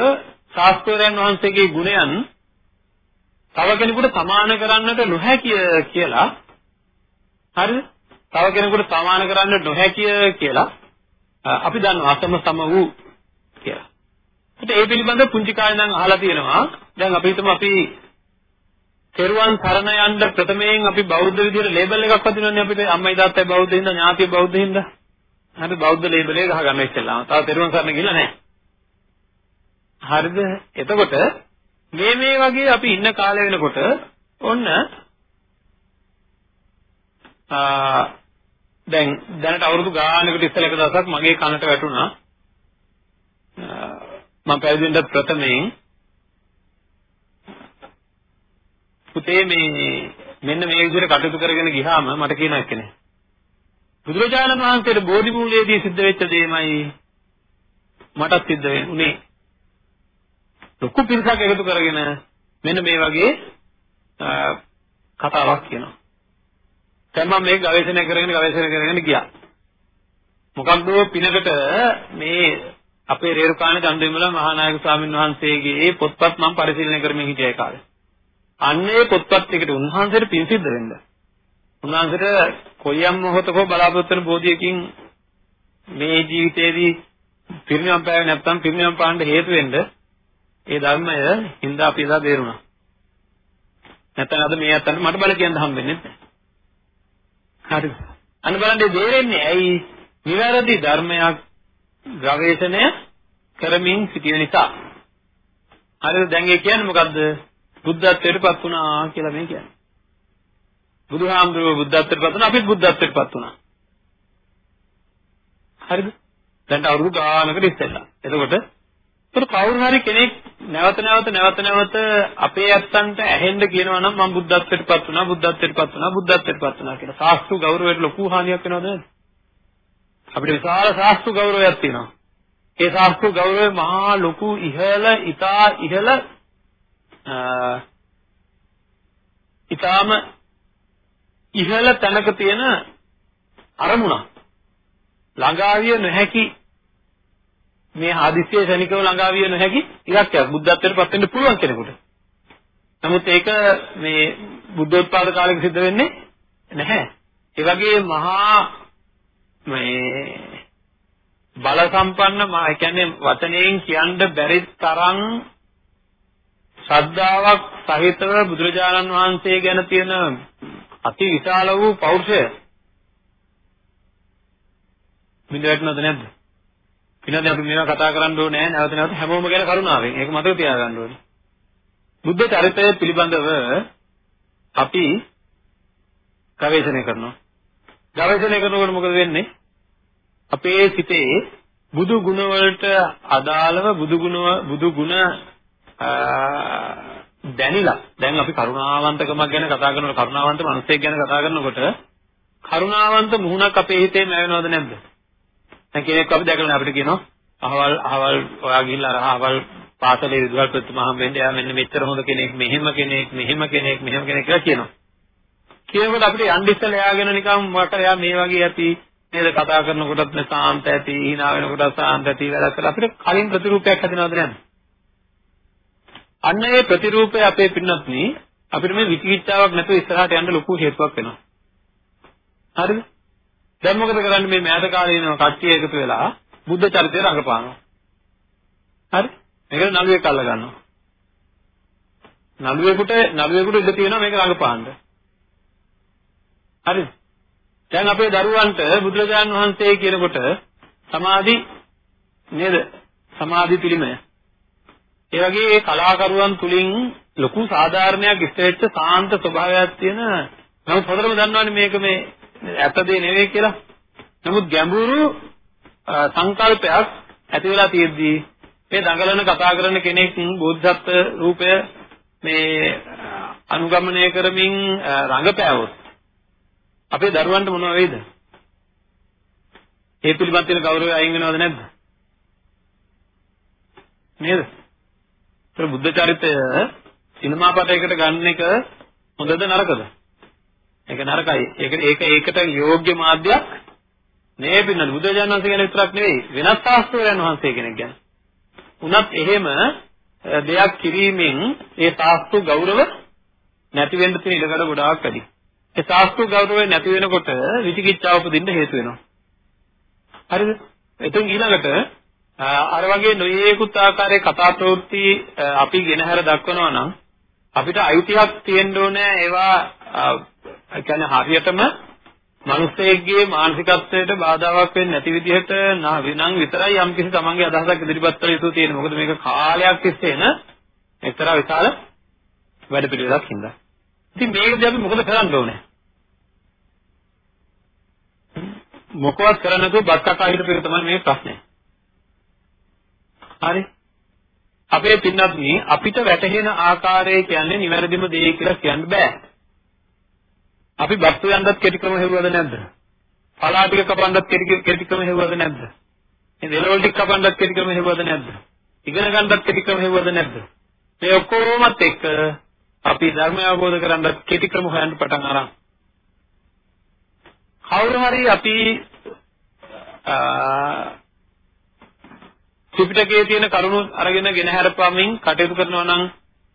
A: ශාස්ත්‍රවරයන් වහන්සේගේ ගුණයන් තව කෙනෙකුට සමාන කරන්නට නොහැකිය කියලා හරිද? තව කෙනෙකුට සමාන කරන්න නොහැකිය කියලා අපි දන්නවා අසම සම වූ කියලා. ඒත් ඒ පිළිබඳ පුංචි කාලේ නම් අහලා තියෙනවා. දැන් අපි හිතමු අපි කෙරුවන් සරණ යන්න ප්‍රථමයෙන් අපි බෞද්ධ විදියට ලේබල් එකක් වදිනවනේ අපිට අම්මයි තාත්තයි බෞද්ධ හින්දා ඥාතිය බෞද්ධ හින්දා. හරි බෞද්ධ ලේබල් එක ගහගන්න ඉස්සෙල්ලාම. තව කෙරුවන් සරණ ගිහලා නැහැ. හරිද? එතකොට මේ මේ වගේ අපි ඉන්න කාලය වෙනකොට ඔන්න දැන් දැනට අවුරුදු ගානකට ඉස්සෙල්ලා එක දවසක් මගේ කනට වැටුණා. මම පැවිදෙන්න ප්‍රථමයෙන් පුතේ මේ මෙන්න මේ විදිහට කටයුතු කරගෙන ගියාම මට කියන එකනේ බුදුරජාණන් වහන්සේට බෝධි මූලයේදී සිද්ධ වෙච්ච දෙයමයි මටත් සිද්ධ වෙන්නේ. ලොකු පිරිසක් එකතු කරගෙන මෙන්න මේ වගේ කතාවක් කියනවා. දැන් මම මේක ගවේෂණය කරගෙන ගවේෂණය කරගෙන ගියා. මොකක්ද පිනකට මේ අපේ රේරුකාණේ චන්දවිමල මහානායක ස්වාමීන් වහන්සේගේ පොත්පත් මම පරිශීලනය කරමින් හිටිය කාලේ. අන්නේ පොත්පත් එකට උන්වහන්සේට පින් සිද්ධ වෙන්න. උන්වහන්සේට කොයියම් මොහොතක බලාපොරොත්තු වෙන බෝධියකින් මේ ජීවිතේදී පිරිනිවන් පෑවේ නැත්නම් පිරිනිවන් පාන්න හේතු වෙන්න ඒ ධර්මය හින්දා අපි එදා බේරුණා. නැත්නම් අද මේ අතට මට බල කියන්න හම්බෙන්නේ නැහැ. හරිද? අන්න බලන්න බේරෙන්නේ ඇයි? නිවැරදි ධර්මයක් ගවේෂණය කරමින් සිටින නිසා. හරිද? දැන් ඒ කියන්නේ මොකද්ද? බුද්ධත්වයට පත් වුණා කියලා මේ කියන්නේ. බුදුහාමුදුරුවෝ බුද්ධත්වයට පත් වුණා අපිත් බුද්ධත්වයට පත් වුණා. හරිද? දැන් අවුරුදු ගානකට ඉස්සෙල්ලා. එතකොට ඒකට කවුරු හරි කෙනෙක් නැවත නැවත නැවත නැවත අපේ ඇත්තන්ට ඇහෙන්න කියනවා නම් මම බුද්ධත්වයට පත් වුණා බුද්ධත්වයට පත් වුණා බුද්ධත්වයට පත් වුණා කියලා. සාස්ත්‍රු ගෞරවයට ලොකු හානියක් වෙනවද නැද්ද? අපිට විශාල සාස්ත්‍රු ගෞරවයක් තියෙනවා. ඒ සාස්ත්‍රු ගෞරවය මහා ලොකු ඉහළ ඊතා ඉහළ ඊටාම ඉහළ තැනක තියෙන අරමුණක්. ළඟාවිය නොහැකි මේ හදිස්සිය ශනිකව ළඟාවිය නොහැකි ඉලක්කයක් බුද්ධත්වයට පත් වෙන්න පුළුවන් කෙනෙකුට. නමුත් ඒක මේ බුද්ධෝත්පාද කාලෙක සිද්ධ වෙන්නේ නැහැ. ඒ වගේ මහා මේ බල සම්පන්න මා කියන්නේ වචනයෙන් කියන්න බැරි තරම් ශ්‍රද්ධාවක් සහිතව බුදුරජාණන් වහන්සේ ගැන තියෙන අති විශාල වූ පෞරුෂය බින්දවටනවද නැද්ද? පිනද අපි මේවා කතා කරන්න ඕනේ නැහැ නැවත නැවත හැමෝම ගැන කරුණාවෙන්. ඒක මතක තියාගන්න ඕනේ. බුද්ධ චරිතය පිළිබඳව අපි ගවේෂණය කරනවා. ගවේෂණය කරනකොට මොකද වෙන්නේ? අපේ සිතේ බුදු ගුණ වලට අදාළව බුදු ගුණ බුදු ගුණ දැනිලා දැන් අපි කරුණාවන්තකමක් ගැන කතා කරනකොට කරුණාවන්ත මිනිසෙක් ගැන කතා කරනකොට කරුණාවන්ත මුහුණක් අපේ හිතේ නැවෙනවද නැද්ද? දැන් කෙනෙක් අපි දැකලා අපිට කියනවා අහවල් අහවල් ඔයා ගිහිල්ලා අර අහවල් පාසලේ විදුහල් ප්‍රතිමා හම් වෙන්නේ එයා මෙන්න මෙච්චර හොඳ කෙනෙක් මෙහෙම කෙනෙක් මෙහෙම කෙනෙක් මෙහෙම කෙනෙක් කියලා කියනවා. කියනකොට අපිට යන්න ඉස්සෙල්ලා එයාගෙන නිකන් මට එයා මේ වගේ ඇති නේද කතා කරනකොටත් මේ සාන්ත ඇති hina වෙනකොටත් සාන්ත ඇති වැඩ කරලා අපිට කලින් ප්‍රතිරූපයක් හදනවද නැද්ද? අන්න ඒ ප්‍රතිරූපය අපේ පින්නත් නේ අපිට මේ විචිකිච්ඡාවක් නැතුව ඉස්සරහට යන්න ලොකු හේතුවක් වෙනවා. හරිද? දැන් මොකද කරන්නේ මේ මෑත කාලේ ඉන්න කට්ටිය එකතු වෙලා බුද්ධ චරිතය රඟපානවා. හරි? මේකට නළුවෙක් අල්ල ගන්නවා. නළුවෙකුට නළුවෙකුට ඉඩ තියෙනවා මේක රඟපාන්න. හරිද? දැන් අපේ දරුවන්ට බුදුරජාන් වහන්සේ කියනකොට සමාධි නේද? සමාධි පිළිමය. ඒ වගේ ඒ කලාකරුවන් තුලින් ලොකු සාධාරණයක් ඉස්සෙච්ච සාන්ත ස්වභාවයක් තියෙන නමුත් හොඳටම දන්නවනේ මේක මේ ඇත්ත දේ නෙවෙයි කියලා. නමුත් ගැඹුරු සංකල්පයක් ඇති වෙලා තියෙද්දී මේ දඟලන කතා කරන කෙනෙක් බෝධිසත්ව රූපය මේ අනුගමනය කරමින් රඟපෑවොත් අපේ දරුවන්ට මොනව වෙයිද? ඒ පිළිබඳ තියෙන ගෞරවය අයින් වෙනවද නැද්ද? නේද? ඒ බුද්ධ චරිතය සිනමා පටයකට ගන්න එක හොඳද නරකද? ඒක නරකයි. ඒක ඒක ඒකට යෝග්‍ය මාධ්‍යයක් නේ පින්නද බුදුරජාණන් වහන්සේ ගැන විතරක් නෙවෙයි වෙනත් ශාස්ත්‍රවලයන් වහන්සේ කෙනෙක් ගැන. උනත් එහෙම දෙයක් කිරීමෙන් ඒ ශාස්ත්‍ර ගෞරව නැති වෙන්න තියෙන ඉඩකඩ ගොඩාක් වැඩි. ඒ ශාස්ත්‍ර ගෞරවය නැති වෙනකොට විචිකිච්ඡාව උපදින්න හේතු වෙනවා. හරිද? එතෙන් ඊළඟට අර වගේ නොයේකුත් ආකාරයේ කතා ප්‍රවෘත්ති අපි ගෙනහැර දක්වනවා නම් අපිට අයිතියක් තියෙන්න ඕනේ ඒවා ඒ කියන්නේ හරියටම මිනිස්සෙක්ගේ මානසිකත්වයට බාධාවක් වෙන්නේ නැති විදිහට නම් විතරයි යම් කිසි තමන්ගේ අදහසක් ඉදිරිපත් කළ යුතු තියෙන්නේ. මොකද මේක කාලයක් තිස්සේ න එක්තරා විශාල වැඩ පිළිවෙලක් හින්දා. ඉතින් මේකදී අපි මොකද කරන්න ඕනේ? මොකවත් කරන්න නැතුව බත් කකා හිටපු එක තමයි මේ ප්‍රශ්නේ. හරි. අපේ පින්නත් අපිට වැටහෙන ආකාරය කියන්නේ නිවැරදිම දේ කියලා කියන්න බෑ. අපි බත්තු යන්නත් කෙටි ක්‍රම හෙව්වද නැද්ද? පලා ටික කපන්නත් කෙටි කෙටි ක්‍රම හෙව්වද නැද්ද? මේ දෙලවල් ටික කපන්නත් කෙටි ක්‍රම හෙව්වද නැද්ද? ඉගෙන ගන්නත් කෙටි ක්‍රම හෙව්වද නැද්ද? මේ ඔක්කොමත් එක්ක අපි ධර්මය අවබෝධ කරගන්න කෙටි ක්‍රම හොයන්න පටන් අරන්. කවුරු හරි අපි ත්‍රිපිටකයේ තියෙන කරුණු අරගෙන ගෙන හැරපමින් කටයුතු කරනවා නම්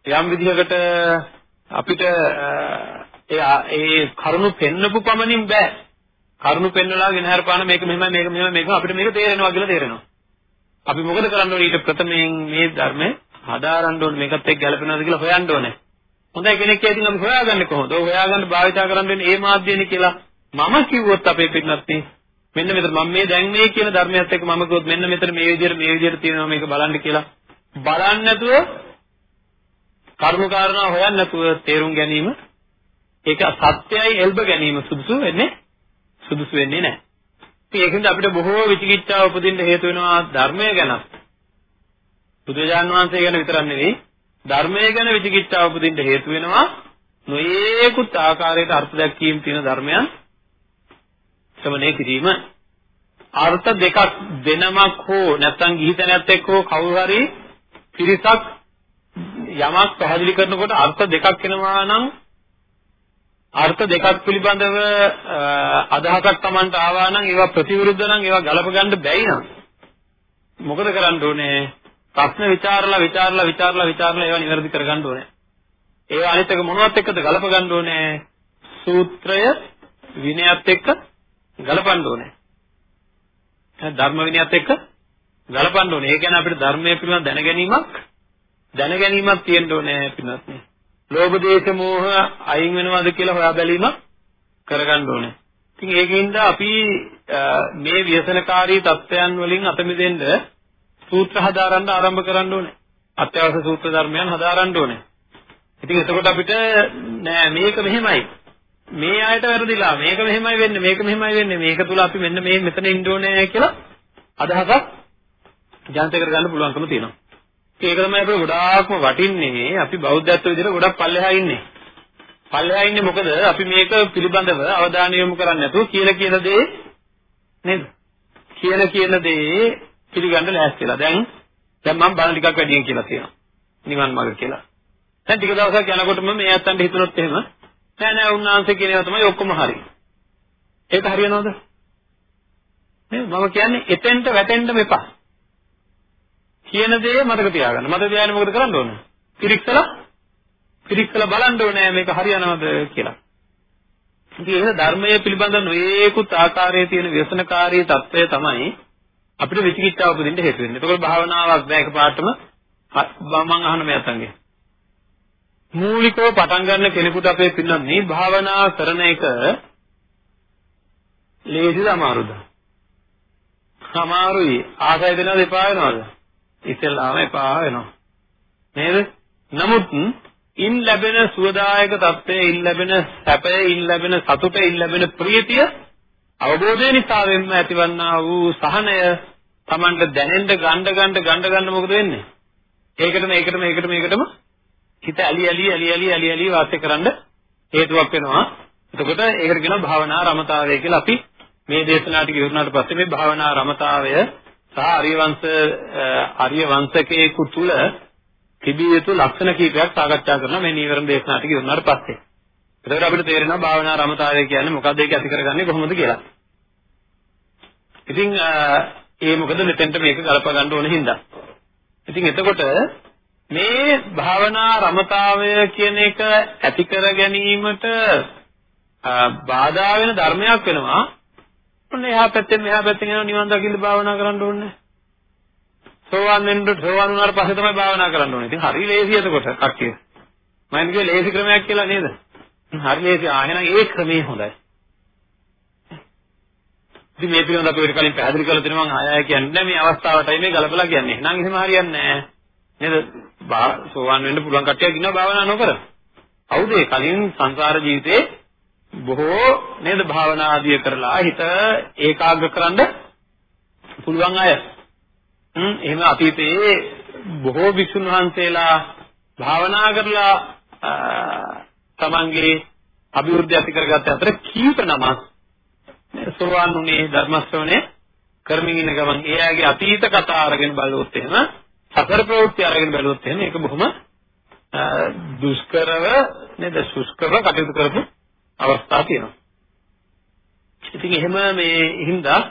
A: යම් විදිහකට අපිට ඒ ඒ කරුණු පෙන්නපු පමණින් බෑ. කරුණු පෙන්නලා ගෙන හරපාන මේක මෙහෙමයි මේක මෙහෙමයි මේක අපිට මේක තේරෙනවා කියලා තේරෙනවා. අපි මොකද කරන්න ඕනේ ඊට ප්‍රථමයෙන් මේ ධර්මය හදාරන්න ඕනේ මේකත් එක්ක ගැලපෙනවද කියලා හොයන්න ඕනේ. හොඳයි කෙනෙක් කියකින් අපි හොයාගන්නේ කොහොමද? ඔය හොයාගන්න භාවිතා කරන්න වෙන්නේ ඒ මාධ්‍යනේ කියලා මම කිව්වොත් අපේ පිටනත් මෙන්න මෙතන මම මේ දැන් මේ කියන ධර්මයත් එක්ක මම කිව්වොත් මෙන්න මෙතන මේ විදිහට මේ විදිහට තියෙනවා මේක බලන්න කියලා බලන්න නැතුව කර්ම කාරණා හොයන්න නැතුව තේරුම් ගැනීම ඒක සත්‍යයි එල්බ ගැනීම සුදුසු වෙන්නේ සුදුසු වෙන්නේ නැහැ. ඉතින් ඒකෙන්ද අපිට බොහෝ විචිකිච්ඡාව උපදින්න හේතු වෙනවා ධර්මය ගැන. බුදුජාන් වහන්සේ ගැන විතරක් නෙවෙයි ධර්මය ගැන විචිකිච්ඡාව උපදින්න හේතු වෙනවා නොයේකුත් ආකාරයට අර්ථ දැක්වීම තියෙන ධර්මයන් ශ්‍රවණය කිරීම අර්ථ දෙකක් දෙනමක් හෝ නැත්නම් ගිහි තැනත් එක්ක හෝ කවුරු හරි පිරිසක් යමක් පැහැදිලි කරනකොට අර්ථ දෙකක් එනවා නම් අර්ථ දෙකක් පිළිබඳව අදහසක් Tamanට ආවා නම් ඒවා ප්‍රතිවිරුද්ධ නම් ඒවා ගලප ගන්න බැයි නම් මොකද කරන්න ඕනේ? ප්‍රශ්න විචාරලා විචාරලා විචාරලා විචාරලා ඒවා නිවැරදි කරගන්න ඕනේ. ඒවා අනිත් එක මොනවත් එක්කද ගලප ගන්න ඕනේ? සූත්‍රය විනයත් එක්ක ගලපන්න ඕනේ. ධර්ම විනයත් එක්ක ගලපන්න ඕනේ. ඒ කියන්නේ අපිට ධර්මයේ පිළිබඳ දැනගැනීමක් දැනගැනීමක් තියෙන්න ඕනේ පින්වත් නේ ලෝභ දේශ මොහ අයින් වෙනවද කියලා හොයා බැලීම කරගන්න ඕනේ. ඉතින් ඒකින්ද අපි මේ ව්‍යසනකාරී தත්වයන් වලින් අත මිදෙන්න සූත්‍ර හදාරන්න ආරම්භ කරන්න ඕනේ. අත්‍යවශ්‍ය සූත්‍ර ධර්මයන් හදාරන්න ඕනේ. ඉතින් එතකොට අපිට නෑ මේක මෙහෙමයි. මේ ආයත වැරදිලා මේක මෙහෙමයි වෙන්නේ මේක මෙහෙමයි වෙන්නේ මේක තුල අපි මෙන්න මේ මෙතන ඉන්න ඕනේ කියලා අදහසක් ජනිත කරගන්න පුළුවන්කම තියෙනවා. ඒක තමයි අපිට ගොඩාක්ම වටින්නේ අපි බෞද්ධත්ව විදිහට ගොඩක් පල්ලෙහා ඉන්නේ. පල්ලෙහා ඉන්නේ මොකද අපි මේක පිළිබඳව අවධානය යොමු කරන්නේ නැතුව කියන කියන දේ නේද? කියන කියන දේ පිළිගන්න ලෑස්තිලා. දැන් දැන් මම බණ ටිකක් වැඩියෙන් කියලා තියෙනවා. නිවන් මාර්ග කියලා. දැන් ටික දවසක් යනකොටම මේ අතන්ට හිතුනොත් එහෙම නෑ නෑ උන්වහන්සේ කියන ඒවා තමයි ඔක්කොම හරි. ඒක හරියනවද? නේද? මම කියන්නේ එතෙන්ට වැටෙන්න මෙපා. කියන දේ මතක තියාගන්න. මතක තියාගෙන මොකද කරන්න ඕන? පිරික්සලා පිරික්සලා බලන්න ඕනේ මේක හරියනවද කියලා. ඉතින් ඒක ධර්මයේ පිළිබඳ නොයේකුත් ආකාරයේ තියෙන ව්‍යසනකාරී తত্ত্বය තමයි අපිට විචිකිච්ඡාව උපදින්න හේතු වෙන්නේ. ඒකවල භාවනාවක් නෑ එකපාරටම මම අහන මේ අතංගේ. මූලිකව පටන් ගන්න කෙනෙකුට අපේ පින්නත් මේ භාවනා කරන එක ලේසිද අමාරුද? අමාරුයි. ආසය දෙනවද එපා වෙනවද? ඉස්සෙල්ලාම එපා වෙනවා. නේද? නමුත් ඉන් ලැබෙන සුවදායක తත්වයේ ඉන් ලැබෙන සැපයේ ඉන් ලැබෙන සතුටේ ඉන් ලැබෙන ප්‍රීතිය අවබෝධය නිසා වෙන්න ඇතිවන්නා වූ සහනය Tamanට දැනෙන්න ගන්න ගන්න ගන්න ගන්න මොකද වෙන්නේ? ඒකටම ඒකටම ඒකටම ඒකටම හිත ඇලි ඇලි ඇලි ඇලි ඇලි ඇලි වාසය කරන්න හේතුවක් වෙනවා. එතකොට ඒකට කියනවා භාවනා රමතාවය කියලා අපි මේ දේශනා ටික ඉවරනාට පස්සේ මේ භාවනා රමතාවය සහ ආර්යවංශ ආර්ය වංශකයේකු තුල තිබිය යුතු ලක්ෂණ කීපයක් සාකච්ඡා කරනවා මේ නීවරණ දේශනා ටික ඉවරනාට පස්සේ. එතකොට අපිට තේරෙනවා භාවනා රමතාවය කියන්නේ මොකක්ද ඒක ඇති කරගන්නේ කොහොමද කියලා. ඉතින් ඒ මොකද මෙතෙන්ට මේක ගලප ගන්න ඕන හින්දා. ඉතින් එතකොට මේ භාවනා රමතාවය කියන එක ඇති කර ගැනීමට බාධා වෙන ධර්මයක් වෙනවා ඔන්න එහා පැත්තෙන් මෙහා පැත්තෙන් යනවා නිවන් දකින්න භාවනා කරන්න ඕනේ. සෝවාන් වෙන්න සෝවාන් වුණාට පස්සේ තමයි භාවනා කරන්න ඕනේ. ඉතින් හරි ලේසි එතකොට කට්ටිය. මම කිව්වේ ලේසි ක්‍රමයක් කියලා නේද? හරි ලේසි. ආ එහෙනම් ඒ ක්‍රමේ හොඳයි. ඉතින් මේ පිළිබඳව අපි ඔය කලින් පැහැදිලි කරලා දෙනවා මම ආය ආය කියන්නේ මේ අවස්ථාවටයි මේ ගලපලා කියන්නේ. එහෙනම් එහෙම හරියන්නේ නැහැ. නේද? සෝවාන් වෙන්න පුළුවන් කට්ටියක් ඉන්නවා භාවනා නොකර. කවුද ඒ කලින් සංසාර ජීවිතේ බොහෝ නේද භාවනා ආදිය කරලා හිත ඒකාග්‍ර කරන්න පුළුවන් අය. හ්ම් එහෙම අතීතයේ බොහෝ විසුණු වහන්සේලා භාවනා කරලා තමන්ගේ අභිවෘද්ධිය ඇති කරගත්ත අතර කීප නමක් සෝවාන් උනේ ධර්ම ශ්‍රවණය කරමින් ඉන්න ගමන් එයාගේ අතීත කතා අරගෙන බලුවොත් එහෙම සතර ප්‍රවෘත්ති අරගෙන බලුවොත් එහෙම ඒක බොහොම දුෂ්කරව නේද සුෂ්කරව කටයුතු කරපු අවස්ථා තියෙනවා. ඉතින් එහෙම මේ හින්දා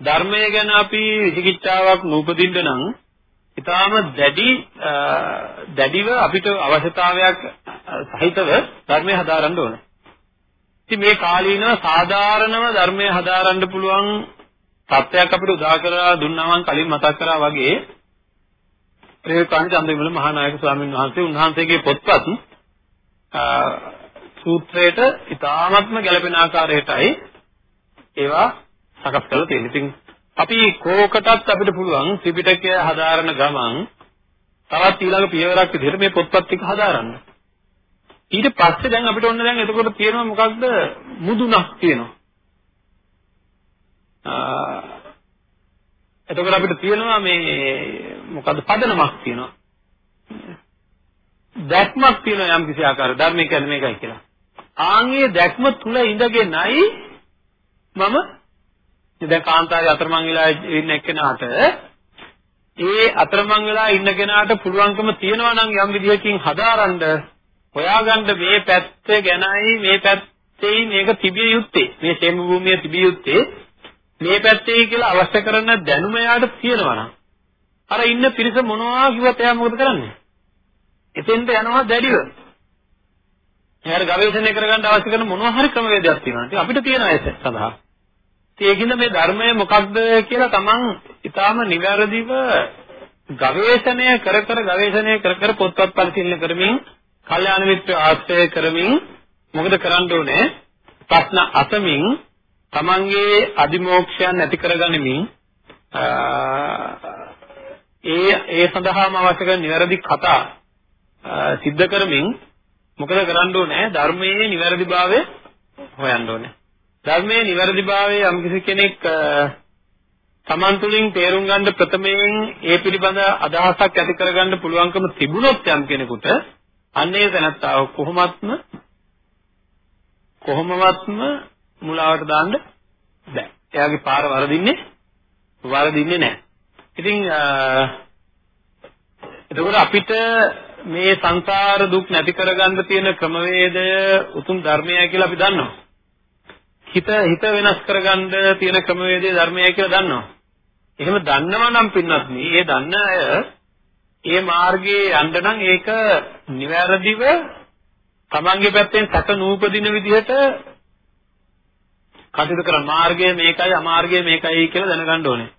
A: ධර්මය ගැන අපි විචිකිච්ඡාවක් නූපදින්න නම් ඊටාම දැඩි දැඩිව අපිට අවශ්‍යතාවයක් සහිතව ධර්මය හදාරන්න ඕනේ. ඉතින් මේ කාලීනව සාධාරණව ධර්මය හදාරන්න පුළුවන් තත්ත්වයක් අපිට උදා කරලා දුන්නා මම කලින් මතක් කරා වගේ ප්‍රේකාණ චන්ද්‍රවිමල මහානායක ස්වාමීන් වහන්සේ උන්වහන්සේගේ පොත්පත් සූත්‍රයට ඉතාමත්ම ගැළපෙන ආකාරයටයි ඒවා සකස් කරලා තියෙන්නේ. ඉතින් අපි කෝකටත් අපිට පුළුවන් ත්‍රිපිටකය හදාරන ගමන් තවත් ඊළඟ පියවරක් විදිහට මේ පොත්පත් ටික හදාරන්න. ඊට පස්සේ දැන් අපිට ඔන්න දැන් එතකොට තියෙනවා මොකක්ද මුදුනක් තියෙනවා. එතකොට අපිට තියෙනවා මේ මොකද්ද පදනමක් තියෙනවා. දැක්මක් තියෙනවා යම් කිසි ආකාරයක ධර්මය කියන්නේ මේකයි කියලා. ආන්ගේ දැක්ම තුල ඉඳගෙනයි මම දැන් කාන්තාරේ අතරමං වෙලා ඉන්න එක්කෙනාට ඒ අතරමං වෙලා ඉන්න කෙනාට පුළුවන්කම තියනවා නම් යම් විදිහකින් හදාරන්න හොයාගන්න මේ පැත්ත ගැනයි මේ පැත්තේ මේක තිබිය යුත්තේ මේ ෂේම භූමිය තිබිය යුත්තේ මේ පැත්තේ කියලා අවශ්‍ය කරන දැනුම යාට තියෙනවා නම් අර ඉන්න පිරිස මොනවා කිව්වත් එයා මොකද කරන්නේ? එතෙන්ට යනවා දැඩිව. එයාට ගවේෂණය කරගන්න අවශ්‍ය කරන මොනවා හරි ක්‍රමවේදයක් තියෙනවා. ඉතින් අපිට තියෙනවා ඒක සඳහා. ඒකින්ද මේ ධර්මය මොකක්ද කියලා තමන් ඊටාම නිවැරදිව ගවේෂණය කර කර ගවේෂණය කර කර පොත්පත් පරිශීලනය කරමින් කල්යාණ මිත්‍ර ආශ්‍රය කරමින් මොකද කරන්න ඕනේ? ප්‍රශ්න අසමින් තමන්ගේ අදිමෝක්ෂයන් ඇති කරගනිමින් ඒ ඒ සඳහාම අවශ්‍ය කරන නිවැරදි කතා සිද්ධ කරමින් මොකද කරන්න ඕනේ ධර්මයේ නිවැරදිභාවය හොයන්න ඕනේ ධර්මයේ නිවැරදිභාවය යම්කිසි කෙනෙක් තමන් තුළින් තේරුම් ගන්න ප්‍රථමයෙන් ඒ පිළිබඳ අදහසක් ඇති කරගන්න පුළුවන්කම තිබුණොත් යම් කෙනෙකුට අන්නේ තැනත්තා කොහොමත්ම කොහොමවත්ම මුලාවට දාන්න බෑ. එයාගේ පාර වරදින්නේ වරදින්නේ නැහැ. ඉතින් එතකොට අපිට මේ සංසාර දුක් නැති කරගන්න තියෙන ක්‍රමවේදය උතුම් ධර්මයයි කියලා අපි දන්නවා. හිත හිත වෙනස් කරගන්න තියෙන ක්‍රමවේදය ධර්මයයි කියලා දන්නවා. එහෙම දන්නවා නම් පින්නත් මේ දන්න අය ඒ මාර්ගයේ යන්න නම් ඒක නිවැරදිව තමන්ගේ පැත්තෙන් සැක නූපදින විදිහට කටයුතු කරන මාර්ගය මේකයි අමාර්ගය මේකයි කියලා දැනගන්න ඕනේ.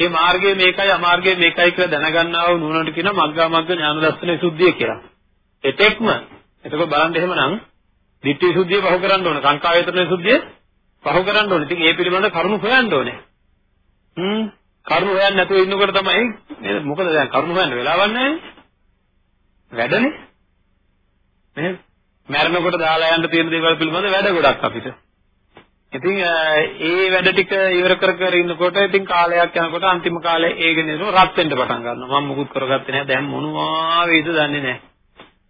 A: මේ මාර්ගය මේකයි අමාර්ගය මේකයි කියලා දැනගන්නා වූ නුවණට කියන මග්ගා මග්ග ඥාන දර්ශන විසුද්ධිය කියලා. එතෙක්ම එතකොට බලන්න එහෙමනම් ditthi විසුද්ධිය පහු කරන්න ඕනේ. සංකා වේතන විසුද්ධිය පහු කරන්න ඕනේ. ඉතින් ඒ පිළිබඳ කරුණු හොයන්න ඕනේ. හ්ම් කරුණු හොයන්න නැතුව ඉන්නකොට තමයි නේද? මොකද දැන් කරුණු හොයන්න වෙලාවක් නැහැ. වැඩනේ. නේද? මරණකොට දාලා යන්න තියෙන දේවල් පිළිබඳ වැඩ ගොඩක් අපිට. ඉතින් ඒ වැඩ ටික ඉවර කර කර ඉන්නකොට ඉතින් කාලයක් යනකොට අන්තිම කාලේ ඒගෙන නේද රත් වෙන්න පටන් ගන්නවා. මම මුකුත් කරගත්තේ නැහැ. දැන් මොනවා වේද දන්නේ නැහැ.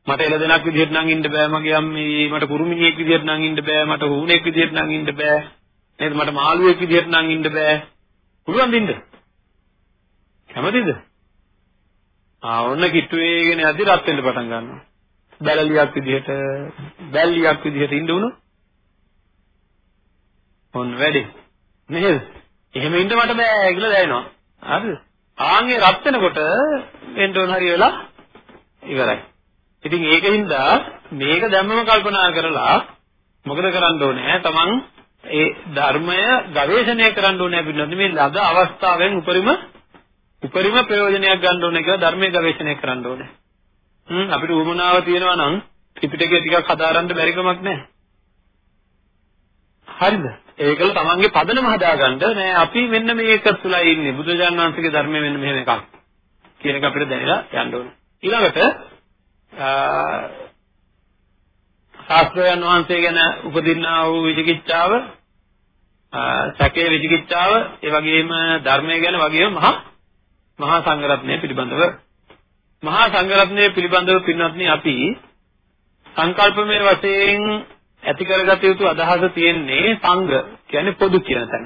A: මට එළදෙනක් විදිහට නම් ඉන්න බෑ මගේ අම්මේ. මට කුරුමිනියෙක් විදිහට නම් ඉන්න බෑ. මට හුණෙක් විදිහට නම් ඉන්න බෑ. නේද? මට මාළුවෙක් විදිහට නම් ඉන්න බෑ. පුළුවන් දින්ද? කැමතිද? ආ ඔන්න කිට්ටු වේගෙන යද්දි රත් වෙන්න පටන් ගන්නවා. බැලලියක් විදිහට බැල්ලියක් විදිහට ඉන්න උණු. ඔන්න වැඩි. නේද? එහෙම ඉන්න මට බෑ කියලා දැනෙනවා. හරිද? ආන්ගේ රත් වෙනකොට එන්න ඕන හරි වෙලා ඉවරයි. ඉතින් ඒකින්ද මේක දැම්මම කල්පනා කරලා මොකද කරන්න ඕනේ? තමන් ඒ ධර්මය ගවේෂණය කරන්න ඕනේ පිළිබඳ මේ ලද අවස්ථාවෙන් උපරිම උපරිම ප්‍රයෝජනයක් ගන්න ඕනේ කියලා ධර්මයේ ගවේෂණය කරන්න ඕනේ. හ්ම් අපිට උවමනාව තියෙනවා නම් ත්‍රිපිටකය ටිකක් හදාරන්න බැරි කමක් නැහැ. හරිද? ඒකල තමන්ගේ පදනම හදාගන්න නෑ අපි මෙන්න මේක තුලයි ඉන්නේ. බුදුජානක වහන්සේගේ ධර්මයේ මෙන්න මෙහෙම එකක්. කියන එක අපිට දැනලා යන්න ඕනේ. ඊළඟට ශාස්ත්‍රයන් වහන්සේ ගැන උපදින්නා වූ විචිකිච්ඡාව සැකේ විචිකිච්ඡාව ඒ වගේම ධර්මය ගැන වගේම මහා මහා සංඝරත්නය පිළිබඳව මහා සංඝරත්නය පිළිබඳව පින්වත්නි අපි සංකල්පමය වශයෙන් ඇති කරගත යුතු අදහස තියෙන්නේ සංඝ කියන්නේ පොදු කියන තැන.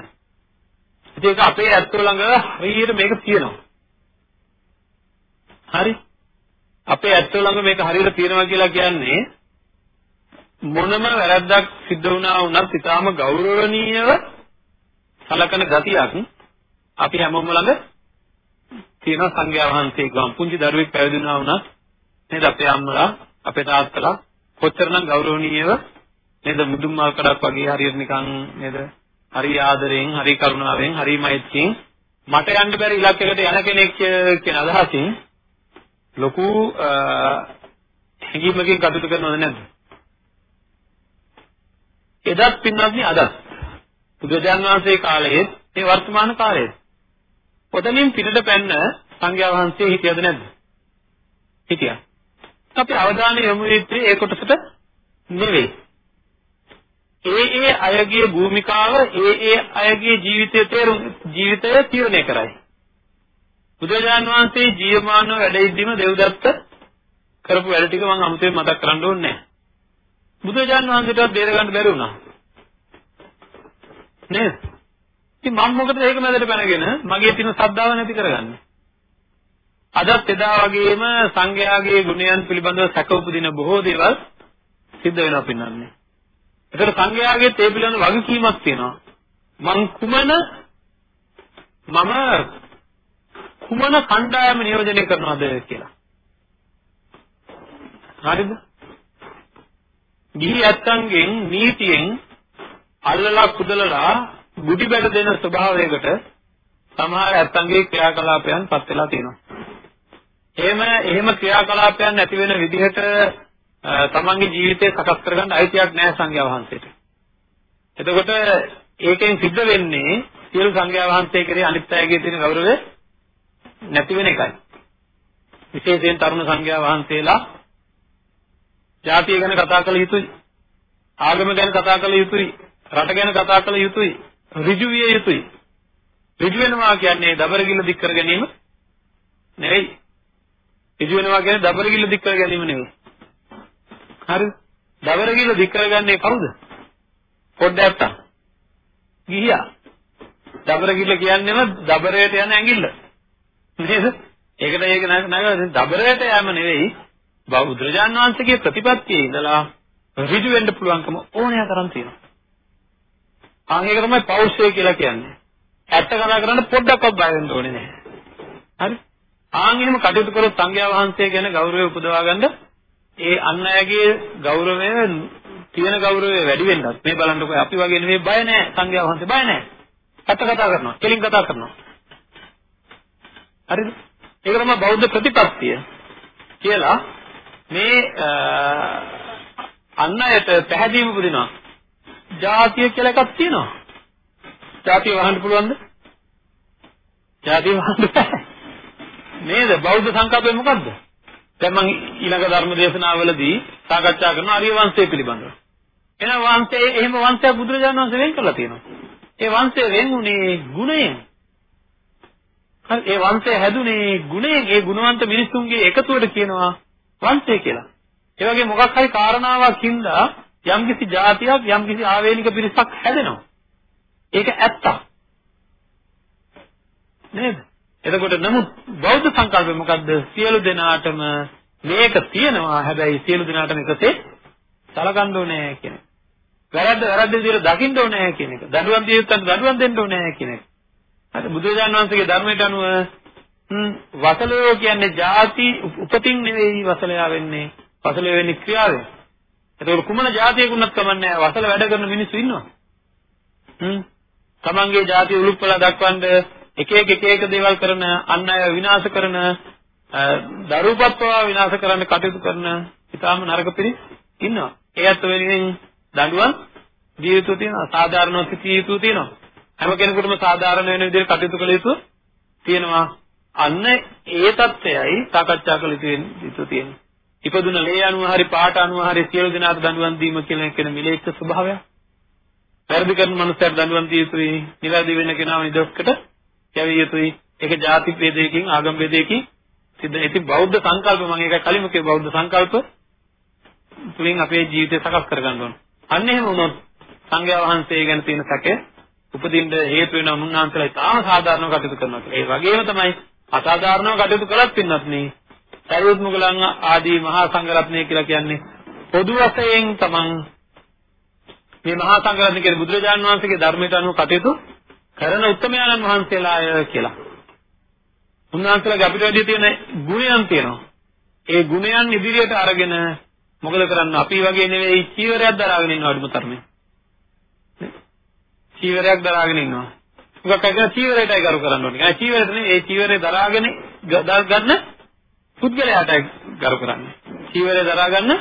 A: ඒක අපේ ඇත්තෝ ළඟ හරියට මේක තියෙනවා. හරි? අපේ ඇත්තෝ ළඟ මේක හරියට තියෙනවා කියලා කියන්නේ මොනම වැරද්දක් සිද්ධ වුණා වුණත් ඊටාම ගෞරවණීයව සලකන ගතියක් අපි හැමෝම ළඟ තියෙනවා සංඝයා වහන්සේ ගම් පුංචි දරුවෙක් පැවිදි වුණා වුණත් නේද අපේ අම්මලා අපේ තාත්තලා කොච්චරනම් ගෞරවණීයව නේද මුදුන් මල් කඩක් වගේ හරියට නිකන් නේද හරි ආදරෙන් හරි කරුණාවෙන් හරි මෛත්‍රියෙන් මට යන්න බැරි ඉලක්කයකට යන කෙනෙක් කියන අදහසින් ලොකු හැඟීමකින් කටයුතු කරනවද නැද්ද එදත් පින්වත්නි අදත් බුදුජාන් වහන්සේ කාලයේ ඒ වර්තමාන කාලයේ. පොතලින් පිටට පැන්න සංඝයා වහන්සේ හිටියද නැද්ද? හිටියා. අපි අවධානය යොමු වෙන්නේ ඒ කොටසට නෙවෙයි. ඒ ඒ අයගේ භූමිකාව ඒ ඒ අයගේ ජීවිතය තේරුම් ජීවිතය තීරණය කරයි. බුදුරජාණන් වහන්සේ ජීවමානව වැඩ ඉද්දිම දෙව්දත්ත කරපු වැඩ ටික මම අමුතුවෙන් මතක් කරන්න ඕනේ නැහැ. බුදුරජාණන් වහන්සේටවත් බේර ගන්න බැරි වුණා. නේද? ඉතින් මම මොකද ඒක මැදට පැනගෙන මගේ තියෙන ශ්‍රද්ධාව නැති කරගන්නේ? අදත් එදා වගේම සංඝයාගේ ගුණයන් පිළිබඳව සැක උපදින බොහෝ දේවල් සිද්ධ වෙනවා පින්නන්නේ. ඒතර සංඝයාගේ තේ පිළිබඳ වගකීමක් තියෙනවා. මං කුමන මම කුමන කණ්ඩායම නියෝජනය කරනවද කියලා. හරිද? ගිහි ඇත්තන්ගෙන් නීතියෙන් අල්ලලා කුදලලා ගුටි බැට දෙන ස්වභාවයකට සමහර ඇත්තන්ගේ ක්‍රියාකලාපයන් පත් වෙලා තියෙනවා. එහෙම එහෙම ක්‍රියාකලාපයන් නැති වෙන විදිහට තමන්ගේ ජීවිතය සකස් කරගන්න අයිතියක් නැහැ සංඝයා වහන්සේට. එතකොට ඒකෙන් සිද්ධ වෙන්නේ සියලු සංඝයා වහන්සේ කෙරේ අනිත් අයගේ තියෙන ගෞරවය නැති වෙන එකයි. විශේෂයෙන් තරුණ සංඝයා වහන්සේලා ජාතිය ගැන කතා කළ යුතුයි. ආගම ගැන කතා කළ යුතුයි. රට ගැන කතා කළ යුතුයි. ඍජු විය යුතුයි. ඍජු වෙනවා කියන්නේ දබරගිල්ල දික් කර ගැනීම නෙවෙයි. ඍජු වෙනවා කියන්නේ දබරගිල්ල දික් කර ගැනීම නෙවෙයි. හරිද? දබරගිල්ල දික් කරගන්නේ කවුද? පොඩ්ඩක් අත්තා. ගිහියා. දබරගිල්ල කියන්නේම දබරයට යන ඇඟිල්ල. නේද? ඒකට ඒක නග දබරයට යෑම නෙවෙයි බුදුරජාන් වහන්සේගේ ප්‍රතිපත්තියේ ඉඳලා ඍජු වෙන්න පුළුවන්කම ඕනෑ තරම් තියෙනවා. ආන් ඒක තමයි පෞරුෂය කියලා කියන්නේ. ඇත්ත කතා කරන්න පොඩ්ඩක්වත් බය වෙන්න ඕනේ නැහැ. හරි? ආන් එහෙම කටයුතු කරොත් සංඝයා වහන්සේ ගැන ගෞරවය උපදවා ගන්න ඒ අන් අයගේ ගෞරවය තියෙන ගෞරවය වැඩි වෙන්නත් මේ බලන්නකො අපි වගේ නෙමෙයි බය නැහැ සංඝයා වහන්සේ බය නැහැ. ඇත්ත කතා කරනවා, කෙලින් කතා කරනවා. හරිද? ඒක තමයි බෞද්ධ ප්‍රතිපත්තිය කියලා මේ අන් අයට පැහැදීම පුදිනවා. ජාතිය කියලා එකක් තියෙනවා. ජාතිය වහන්න පුළුවන්ද? ජාතිය වහන්න බෑ. නේද? බෞද්ධ සංකල්පය මොකද්ද? දැන් මම ඊළඟ ධර්ම දේශනාවලදී සාකච්ඡා කරන ආර්ය වංශය පිළිබඳව. එහෙනම් වංශය එහෙම වංශයක් බුදුරජාණන් වහන්සේ වෙන් කරලා තියෙනවා. ඒ වංශය වෙන් උනේ ගුණයෙන්. හරි ඒ වංශය හැදුනේ ගුණයෙන් ඒ ගුණවන්ත මිනිසුන්ගේ එකතුවට කියනවා වංශය කියලා. ඒ වගේ මොකක් හරි කාරණාවක් හින්දා යම්කිසි જાතියක් යම්කිසි ආවේනික පිරිසක් හැදෙනවා. ඒක ඇත්තක්. නේද? එතකොට නමුත් බෞද්ධ සංකල්පය මොකද්ද? සියලු දෙනාටම මේක තියෙනවා. හැබැයි සියලු දෙනාටම එකසේ සලකන්න ඕනේ කියන එක. වැරද්ද වැරද්ද විදිහට දකින්න ඕනේ කියන එක. දඬුවම් දිය යුත්තන්ට දඬුවම් දෙන්න ඕනේ කියන එක. හරි බුදුරජාණන් වහන්සේගේ ධර්මයට අනුව වසලයෝ කියන්නේ ಜಾති උපතින් නෙවෙයි වසලයා වෙන්නේ. වසලය වෙන්නේ ක්‍රියාවෙන්. ඒක කුමන જાතියකුණත් කමන්නේ වසල වැඩ කරන මිනිස්සු ඉන්නවා. හ්ම්. තමන්ගේ જાතිය උලුප්පලා දක්වන්න එක එක එක එක දේවල් කරන අන් අය විනාශ කරන දරුපත්වා විනාශ කරන්න කටයුතු කරන ඊටාම නරක පිරිස් ඉන්නවා. ඒත් වෙනුවෙන් දඬුවම් දිය යුතු තියෙනවා. සාධාරණව සිටිය යුතු තියෙනවා. හැම කෙනෙකුටම සාධාරණ වෙන විදිහට කටයුතු කළ යුතු තියෙනවා. අන්න ඒ தත්ත්වයයි සාකච්ඡා කළ යුතු තියෙන්නේ. ඉපදුන ලේ අනුව හරි පාට අනුව හරි සියලු දෙනාට දඬුවම් දීම කියලා කියන මිලේච්ඡ ස්වභාවය. වැරදි කරන මනුස්සයට දඬුවම් දිය යුතුයි. නිවැරදි වෙන කෙනාව නිදොස්කට කැවිය යුතුයි. ඒක ಜಾති ભેදයකින් ආගම් ભેදයකින් සිද්ධ. ඉතින් බෞද්ධ සංකල්ප මම ඒකයි කලින්ම කිව්ව බෞද්ධ සංකල්ප තුලින් අපේ ජීවිතය සකස් කරගන්න ඕන. අන්න එහෙම වුණොත් සංඝයා වහන්සේ ගැන තියෙන සැකය උපදින්න හේතු වෙන මුන්නාන්සලා ඉතාම සාධාරණව කටයුතු කරනවා කියලා. ඒ වගේම තමයි අසාධාරණව කටයුතු කරත් පින්නත් නේ. සරුවත් මුගලන් ආදී මහා සංඝරත්නය කියලා කියන්නේ පොදු වශයෙන් තමන් මේ මහා සංඝරත්නය කියන්නේ බුදුරජාණන් වහන්සේගේ ධර්මයට අනුව කටයුතු කරන උත්තමයන්න් වහන්සේලාය කියලා. උන්වහන්සේලාගේ අපිට වැඩි තියෙන ගුණයන් තියෙනවා. ඒ ගුණයන් ඉදිරියට අරගෙන මොකද කරන්නේ? අපි වගේ නෙවෙයි චීවරයක් දරාගෙන ඉන්න අඩුම තරමේ. චීවරයක් දරාගෙන ඉන්නවා. මොකක් කරගෙන චීවරයටයි කරු කරන්න ඕනේ. ඒ චීවරයට නෙවෙයි ඒ චීවරය දරාගෙන ගන්න පුද්ගලයාටයි කරු කරන්නේ. චීවරය දරා ගන්න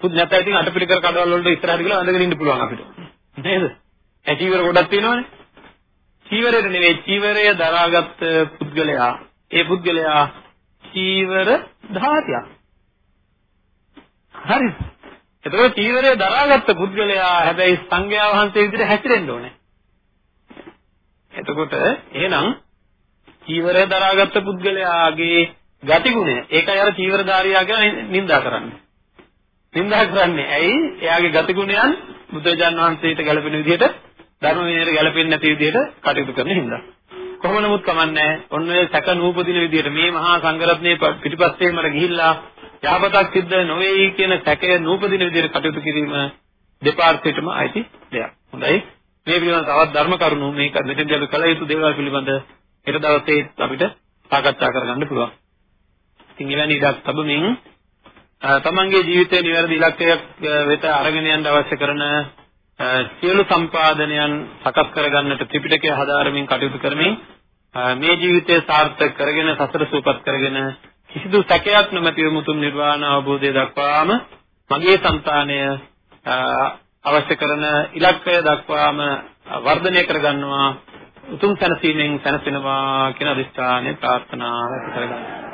A: පුද් නැත්නම් ඉතින් අටපිරිකර කඩවල වලට ඉස්සරහට ගිහලා අඳගෙන ඉන්න පුළුවන් අපිට. නේද? ඒ චීවර ගොඩක් තියෙනවනේ. චීවරයට නෙවෙයි චීවරය දරාගත් පුද්ගලයා ඒ පුද්ගලයා චීවර ධාතියක්. හරි. එතකොට චීවරය දරාගත්ත පුද්ගලයා හැබැයි සංඝයා වහන්සේ විදිහට හැසිරෙන්න ඕනේ. එතකොට එහෙනම් චීවරය දරාගත්ත පුද්ගලයාගේ ගතිගුණය ඒකයි අර චීවරධාරියා කියලා නිඳා කරන්නේ. නිඳා කරන්නේ ඇයි? එයාගේ ගතිගුණයන් බුදුරජාන් වහන්සේට ගැළපෙන විදිහට ධර්ම විනයට ගැළපෙන්නේ නැති විදිහට කටයුතු කරන හින්දා. කොහොම නමුත් කමන්නේ ඔන්න ඔය සැක නූපදින විදිහට මේ මහා සංඝරත්නයේ පිටිපස්සේ මර ගිහිල්ලා යහපතක් සිද්ධ නොවේයි කියන සැකය නූපදින විදිහට කටයුතු කිරීම දෙපාර්ශ්වයටම අයිති දෙයක්. හොඳයි. මේ පිළිබඳව තවත් ධර්ම කරුණු මේක මෙතෙන්දී අපි කළ යුතු දේවල් පිළිබඳ ඊට දවසේ අපිට සාකච්ඡා කරගන්න පුළුවන්. ඉතින් එවැනි ඉඩක් ලැබෙමින් තමන්ගේ ජීවිතයේ නිවැරදි ඉලක්කයක් වෙත අරගෙන යන්න අවශ්‍ය කරන සියලු සම්පාදනයන් සකස් කරගන්නට ත්‍රිපිටකය හදාරමින් කටයුතු කරමින් මේ ජීවිතය සාර්ථක කරගෙන සසර සූපත් කරගෙන කිසිදු සැකයක් නොමැතිව මුතුන් නිර්වාණ අවබෝධය දක්වාම මගේ సంతානය අවශ්‍ය කරන ඉලක්කය දක්වාම වර්ධනය කරගන්නවා උතුම් සැනසීමෙන් සැනසෙනවා කියන අදිස්ථානය ප්‍රාර්ථනා කරගන්නවා.